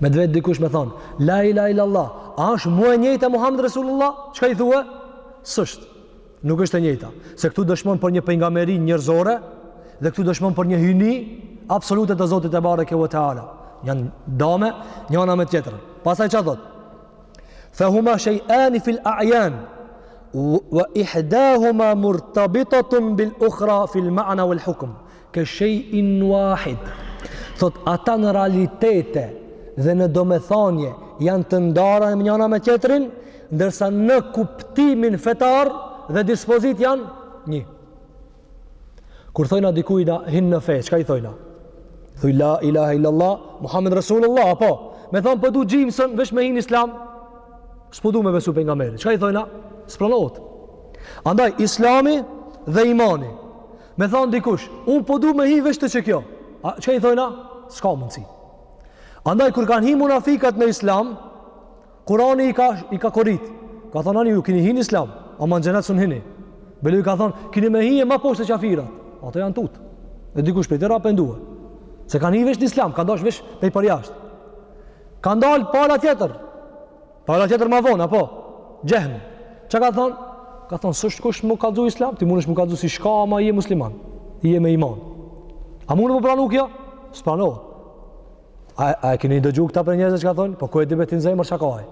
Me t'vetë dikush me thonë, la ilahe illallah, a është mu e njëjta Muhammed Resulullah? Çka i thue? S'është, nuk është e njëjta. Se këtu dëshmon për një pejgamberi njerëzore, dhe këtu dëshmon për një hyjni absolute të Zotit tebareke ve teala. Janë ndame, njana me tjetrën. Pastaj çka thotë? Fe huma shej'ani fil a'jan, wa ihdahuma murtabitatun bil ukhra fil ma'na wal hukm Ke shej'in wahid, thotë ata në realitet dhe në domethënie janë të ndara njëra me tjetrën, ndërsa në kuptimin fetar dhe dispozitë janë një. Kur thojna dikujt me hin në fe, çka i thojna? Thuj la ilaha illallah, Muhammed Rasulullah, apo? Me thonë po du gjymsën, veç me hin islam, s'po du me besu pejgamberin. Çka i thojna? S'pranohet. Andaj, islami dhe imani. Me thonë dikush, unë po du me hi veç te qekjo. A, çka i thojna? S'ka mundësi. Andaj, kur kanë hi munafikët në islam, Kurani i ka, i ka koritë. Ka thonë, ani ju kini hi në islam, ama në xhenet s'un hini. Bile u ka thonë, kini me hi edhe ma poshtë se qafirat. Ata janë tutë. E dikush prej tyre u pendua. Se kanë hi veç në islam, kanë dash veç prej përjashta. Kanë dalë pala tjetër. Pala tjetër ma vonë, apo? Xhehm. Çka ka thonë? Ka thonë, s'është kusht me u kallëzu islam, ti munesh me u kallëzu si shka, ama je musliman, je me iman. A mundet me u pranu kjo? S'pranohet. A, a e kini dëgju këta prej njerëzve çka thonë? Po ku e di be ti në zemër çka ka ai?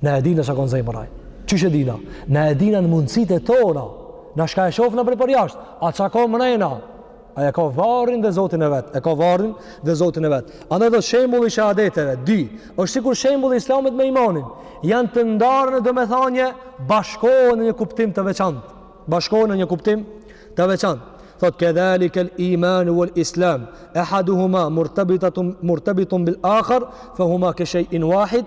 Na e dina çka ka në zemër ai. Qysh e dina? Na e dina në mundësitë e tona. Na çka e shofna prej përjashta. A çka ka mrena? Ai e ka varrin dhe Zotin e vet, e ka varrin dhe Zotin e vet. Andaj thotë shembulli i shehadeteve, dy, është sikur shembulli i Islamit me imanin, janë të ndarë në domethënie bashkohen në një kuptim të veçantë. Bashkohen në një kuptim të veçantë. Thotë kedhalika al-iman wal-islam, ahaduhuma murtabitatun murtabitun bil-akhar, fa huma ka shay'in wahid.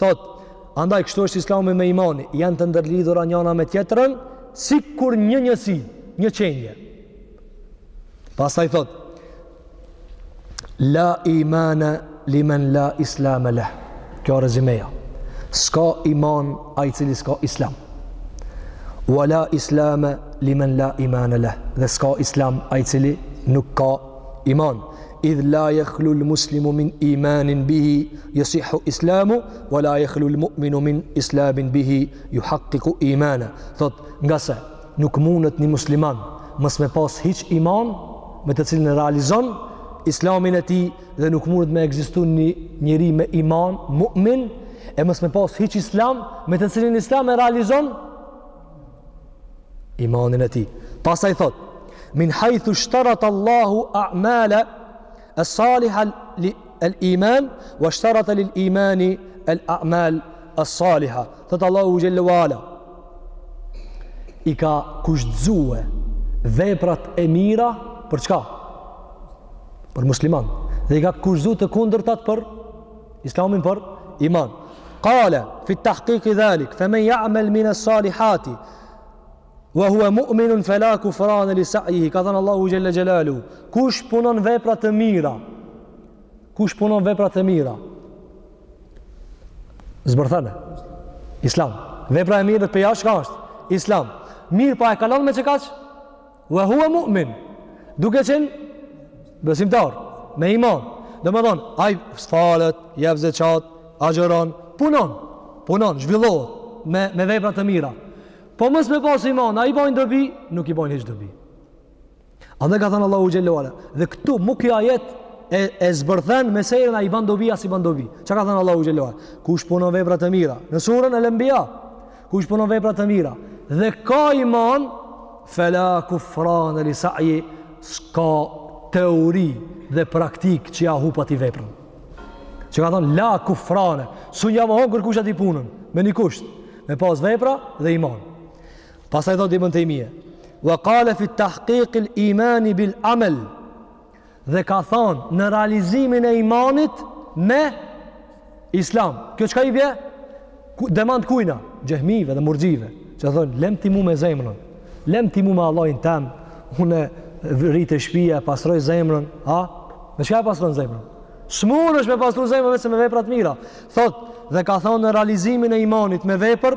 Thotë, andaj kështu është islami me imani, janë të ndërlidhura njana me tjetrën, sikur një njësi, një qenie. Pastaj thotë, la imane li men la islame le. Kjo rezymeja. S'ka iman ai i cili s'ka islam. Wa la islame li men la imane le. Dhe s'ka islam ai i cili nuk ka iman. Idh la yakhlu al-muslimu min imanin bihi yasihhu islamuhu wa la yakhlu al-mu'minu min islamin bihi yuhaqqiqu imanah. Thotë, ngase nuk mundet një musliman mos me pas hiç iman me të cilin e realizon islamin e tij dhe nuk mundet me ekzistu një njeri me iman mu'min e mos me pas hiç islam me të cilin islam e realizon imanin e tij. Pastaj thot: "Min haythu ishtarat Allahu a'mala as-saliha al-iman wa ishtarat lil-iman al-a'mal as-saliha." Thot Allahu xhelle ue ala i ka kushtëzue veprat e mira për çka? Për musliman. Dhe i ka kushtëzu të kundërtat për Islamin për iman. Kale, fi tahkiki dhalik, fe men ja'mel mine salihati, wa hua mu'minun fela kufrane li sa'jihi, ka thënë Allahu xhelle xhelaluhu, kush punon vepra të mira, kush punon vepra të mira, zbërthene, islam, vepra e mirë përjashta është, islam, mirëpo a kalon me qikaq, Wa huwa mu'min. Duke qenë besimtar, me iman. Domethonë, ai falet, jep zeqat, agjëron, punon, punon, zhvillohet me me vepra të mira. Po mos me pas iman, a i bën dobi, nuk i bën hiç dobi. Andaj ka thënë Allahu xhelle ue ala, dhe këtu mu kjo ajet e e zbërthen meselen a i bën dobi a s'i bën dobi. Çka ka thënë Allahu xhelle ue ala? Kush punon vepra të mira në surën El-Anbiya, Kush punon vepra të mira dhe ka iman, fela kufran li sa'i, s'ka teori dhe praktik që ja hup atij veprën. Që ka thonë, la kufrane, s'un ja mohon kurkush atij punën, me një kusht, me pas vepra dhe iman. Pasaj thot Ibn Tejmije, wa kale fi tahkikil imani bil amel, dhe ka thonë në realizimin e imanit me islam. Kjo qka i bje? Demant kujna, xhehmive dhe murxhive, që thonë, lem ti mu me zemrën, lem ti mu me Allahin tem, unë rri te shpia, e pastroj zemrën, a? Me qka e pastron zemrën? S'mun është me pastru zemrën, veçse me vepra të mira. Thotë, dhe ka thonë në realizimin e imanit me vepër,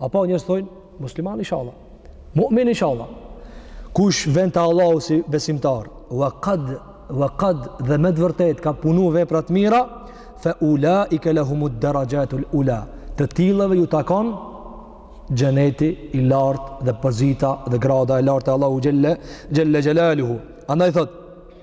Apo njerëz thonë musliman inshallah. Mu'min inshallah. Kush vjen te Allahu si besimtar, wa qad wa qad dhe me të vërtet ka punu vepra të mira, fa ulaika lahum ad-darajatul ula. Të tillëve ju takon xheneti i lartë dhe pozita dhe grada e lartë te Allahu xhelle xhelle xhelaluhu. Andaj thotë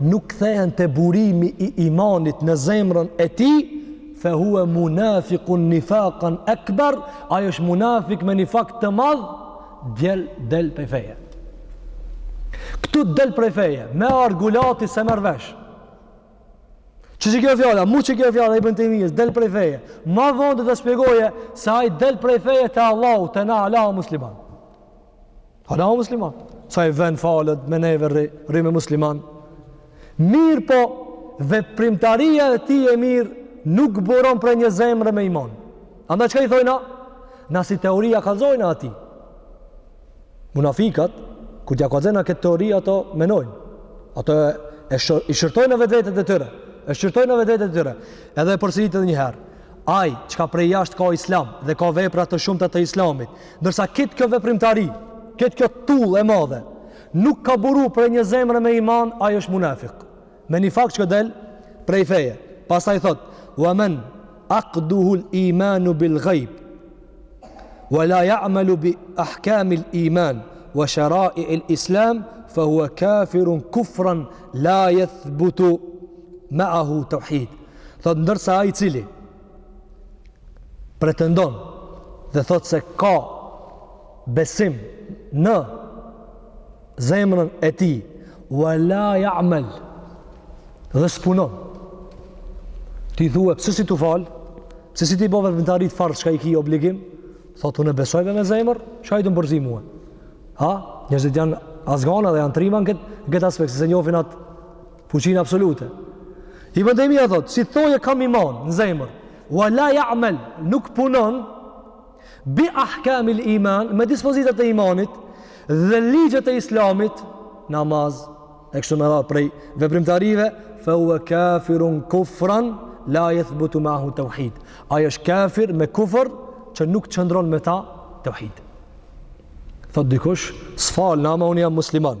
nuk kthehen te burimi i imanit në zemrën e tij, fa huwa munafiqun nifaqan akbar, ai është munafik me nifak të madh, del del prej feje. Këtu del prej feje, me argulati s'e merr vesh. Qe qikjo fjala, mu qikjo fjala e Ibn Tejmijes, del prej feje. Ma vonë do ta shpjegojë se ai del prej feje te Allahu, te na hala musliman. Allahu musliman? Sa i vjen falet, me neve rri, rri me musliman. Mirëpo, veprimtaria e tij e mirë nuk buron prej një zemre me iman. Andaj çka i thojna? Na si teori ja kallzojna atij. Munafikat, kur t'ja kallzojna këtë teori, ato menojnë. Ato e, e shqyr, e shqyrtojnë në vetvetet e tyre. E shqyrtojnë në vetvetet e tyre. Edhe e përsërit edhe njëherë. Ai, çka prej jashtë ka islam dhe ka vepra të shumta të islamit, ndërsa këtë kjo veprimtari, këtë kjo tullë e madhe, nuk ka buru prej një zemre me iman, ai është munafik. Me nifak që del prej feje. Pastaj thotë: "Wa man aqduhu al-iman bil-ghaib wa la ya'malu bi ahkam al-iman wa shara'i al-islam fa huwa kafirun kufran la yathbutu ma'ahu tauhid." Thotë ndërsa ai i cili pretendon dhe thotë se ka besim në zemrën e tij wa la ja'mel dhe s'punon ti thue pse s'je tu fal pse s'je tu i bo veprimtarit farz çka i ki obligim thotë unë besoj ve me zemër çka je tu m'u përzi mue ha njerëzit janë azgana dhe janë trima në këtë, këtë aspekt se s'e njofin atë Fuqinë absolute. Ibn Tejmija thotë, si thoje kam iman në zemër, wa la ja amel, nuk punon, bi ahkamil iman, me dispozitat e imanit, dhe ligjet e islamit, namaz, e kështu me radhë prej veprimtarive, fe huve kafirun kufran, la jethbutu meahu teuhid. Ai është kafir me kufr, që nuk qëndron me ta teuhid. Thotë dikush, s'fal, ama unë jam musliman.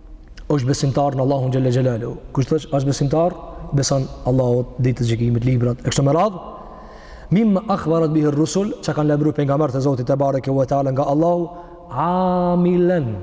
është besimtar në Allahun xhalla xhelalu. Kush thotë është besimtar, beson Allahut ditës së gjykimit, librat e kështu me radhë. Mimma akhbarat bihi ar-rusul, çka kanë lajmëruar pejgamberët e Zotit te bareke ve teala nga Allahu, amilan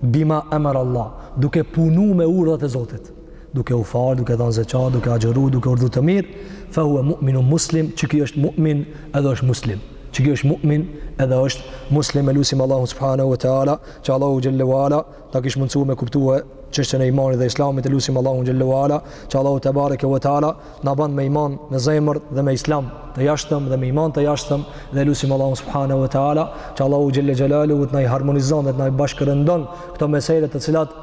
bima amara Allah, duke punuar me urdhrat e Zotit, duke u fal, duke dhënë zeqat, duke agjëruar, duke urdhëruar të mirë, fa huwa mu'minun muslim, ky është mu'min, edhe është muslim ky është mu'min edhe është muslim e lusim Allahu subhanahu wa ta'ala që Allahu xhelle wa ala na kish mundësu me kuptue çështjen e imanit dhe islamit e lusim Allahun xhallahu ala që Allahu te bareke ve teala na ban me iman me zemër dhe me islam të jashtëm dhe me iman të jashtëm dhe e lusim Allahun subhanahu ve teala që Allahu xhelle xhelalu të na i harmonizon dhe të na i bashkërendon këto mesele të cilat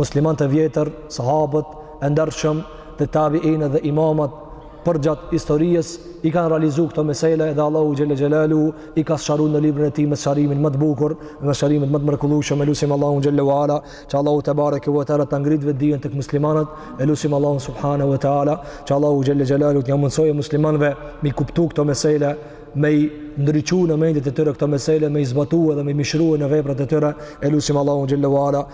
muslimanët e vjetër sahabët e ndershëm dhe tabiinët dhe imamat përgjatë historijës i kanë realizu këto mesele dhe Allahu Gjelle Gjelalu i ka sqaru në librin e tij me sqarimin ma të bukur me sqarimin ma të mrekullueshëm e lusim Allahu Gjelle Wa Ala që Allahu Tebareke ve Teala ta ngrit vetëdijen tek muslimanët e lusim Allahu Subhanehu Wa Teala që Allahu Gjelle Gjelalu t'ia mundësojë muslimanëve me i kuptu këto mesele me i ndriçu në mendjet e tyre këto mesele me i zbatu edhe me i mishërue në veprat e tyre e lusim Allahu Gjelle Wa Ala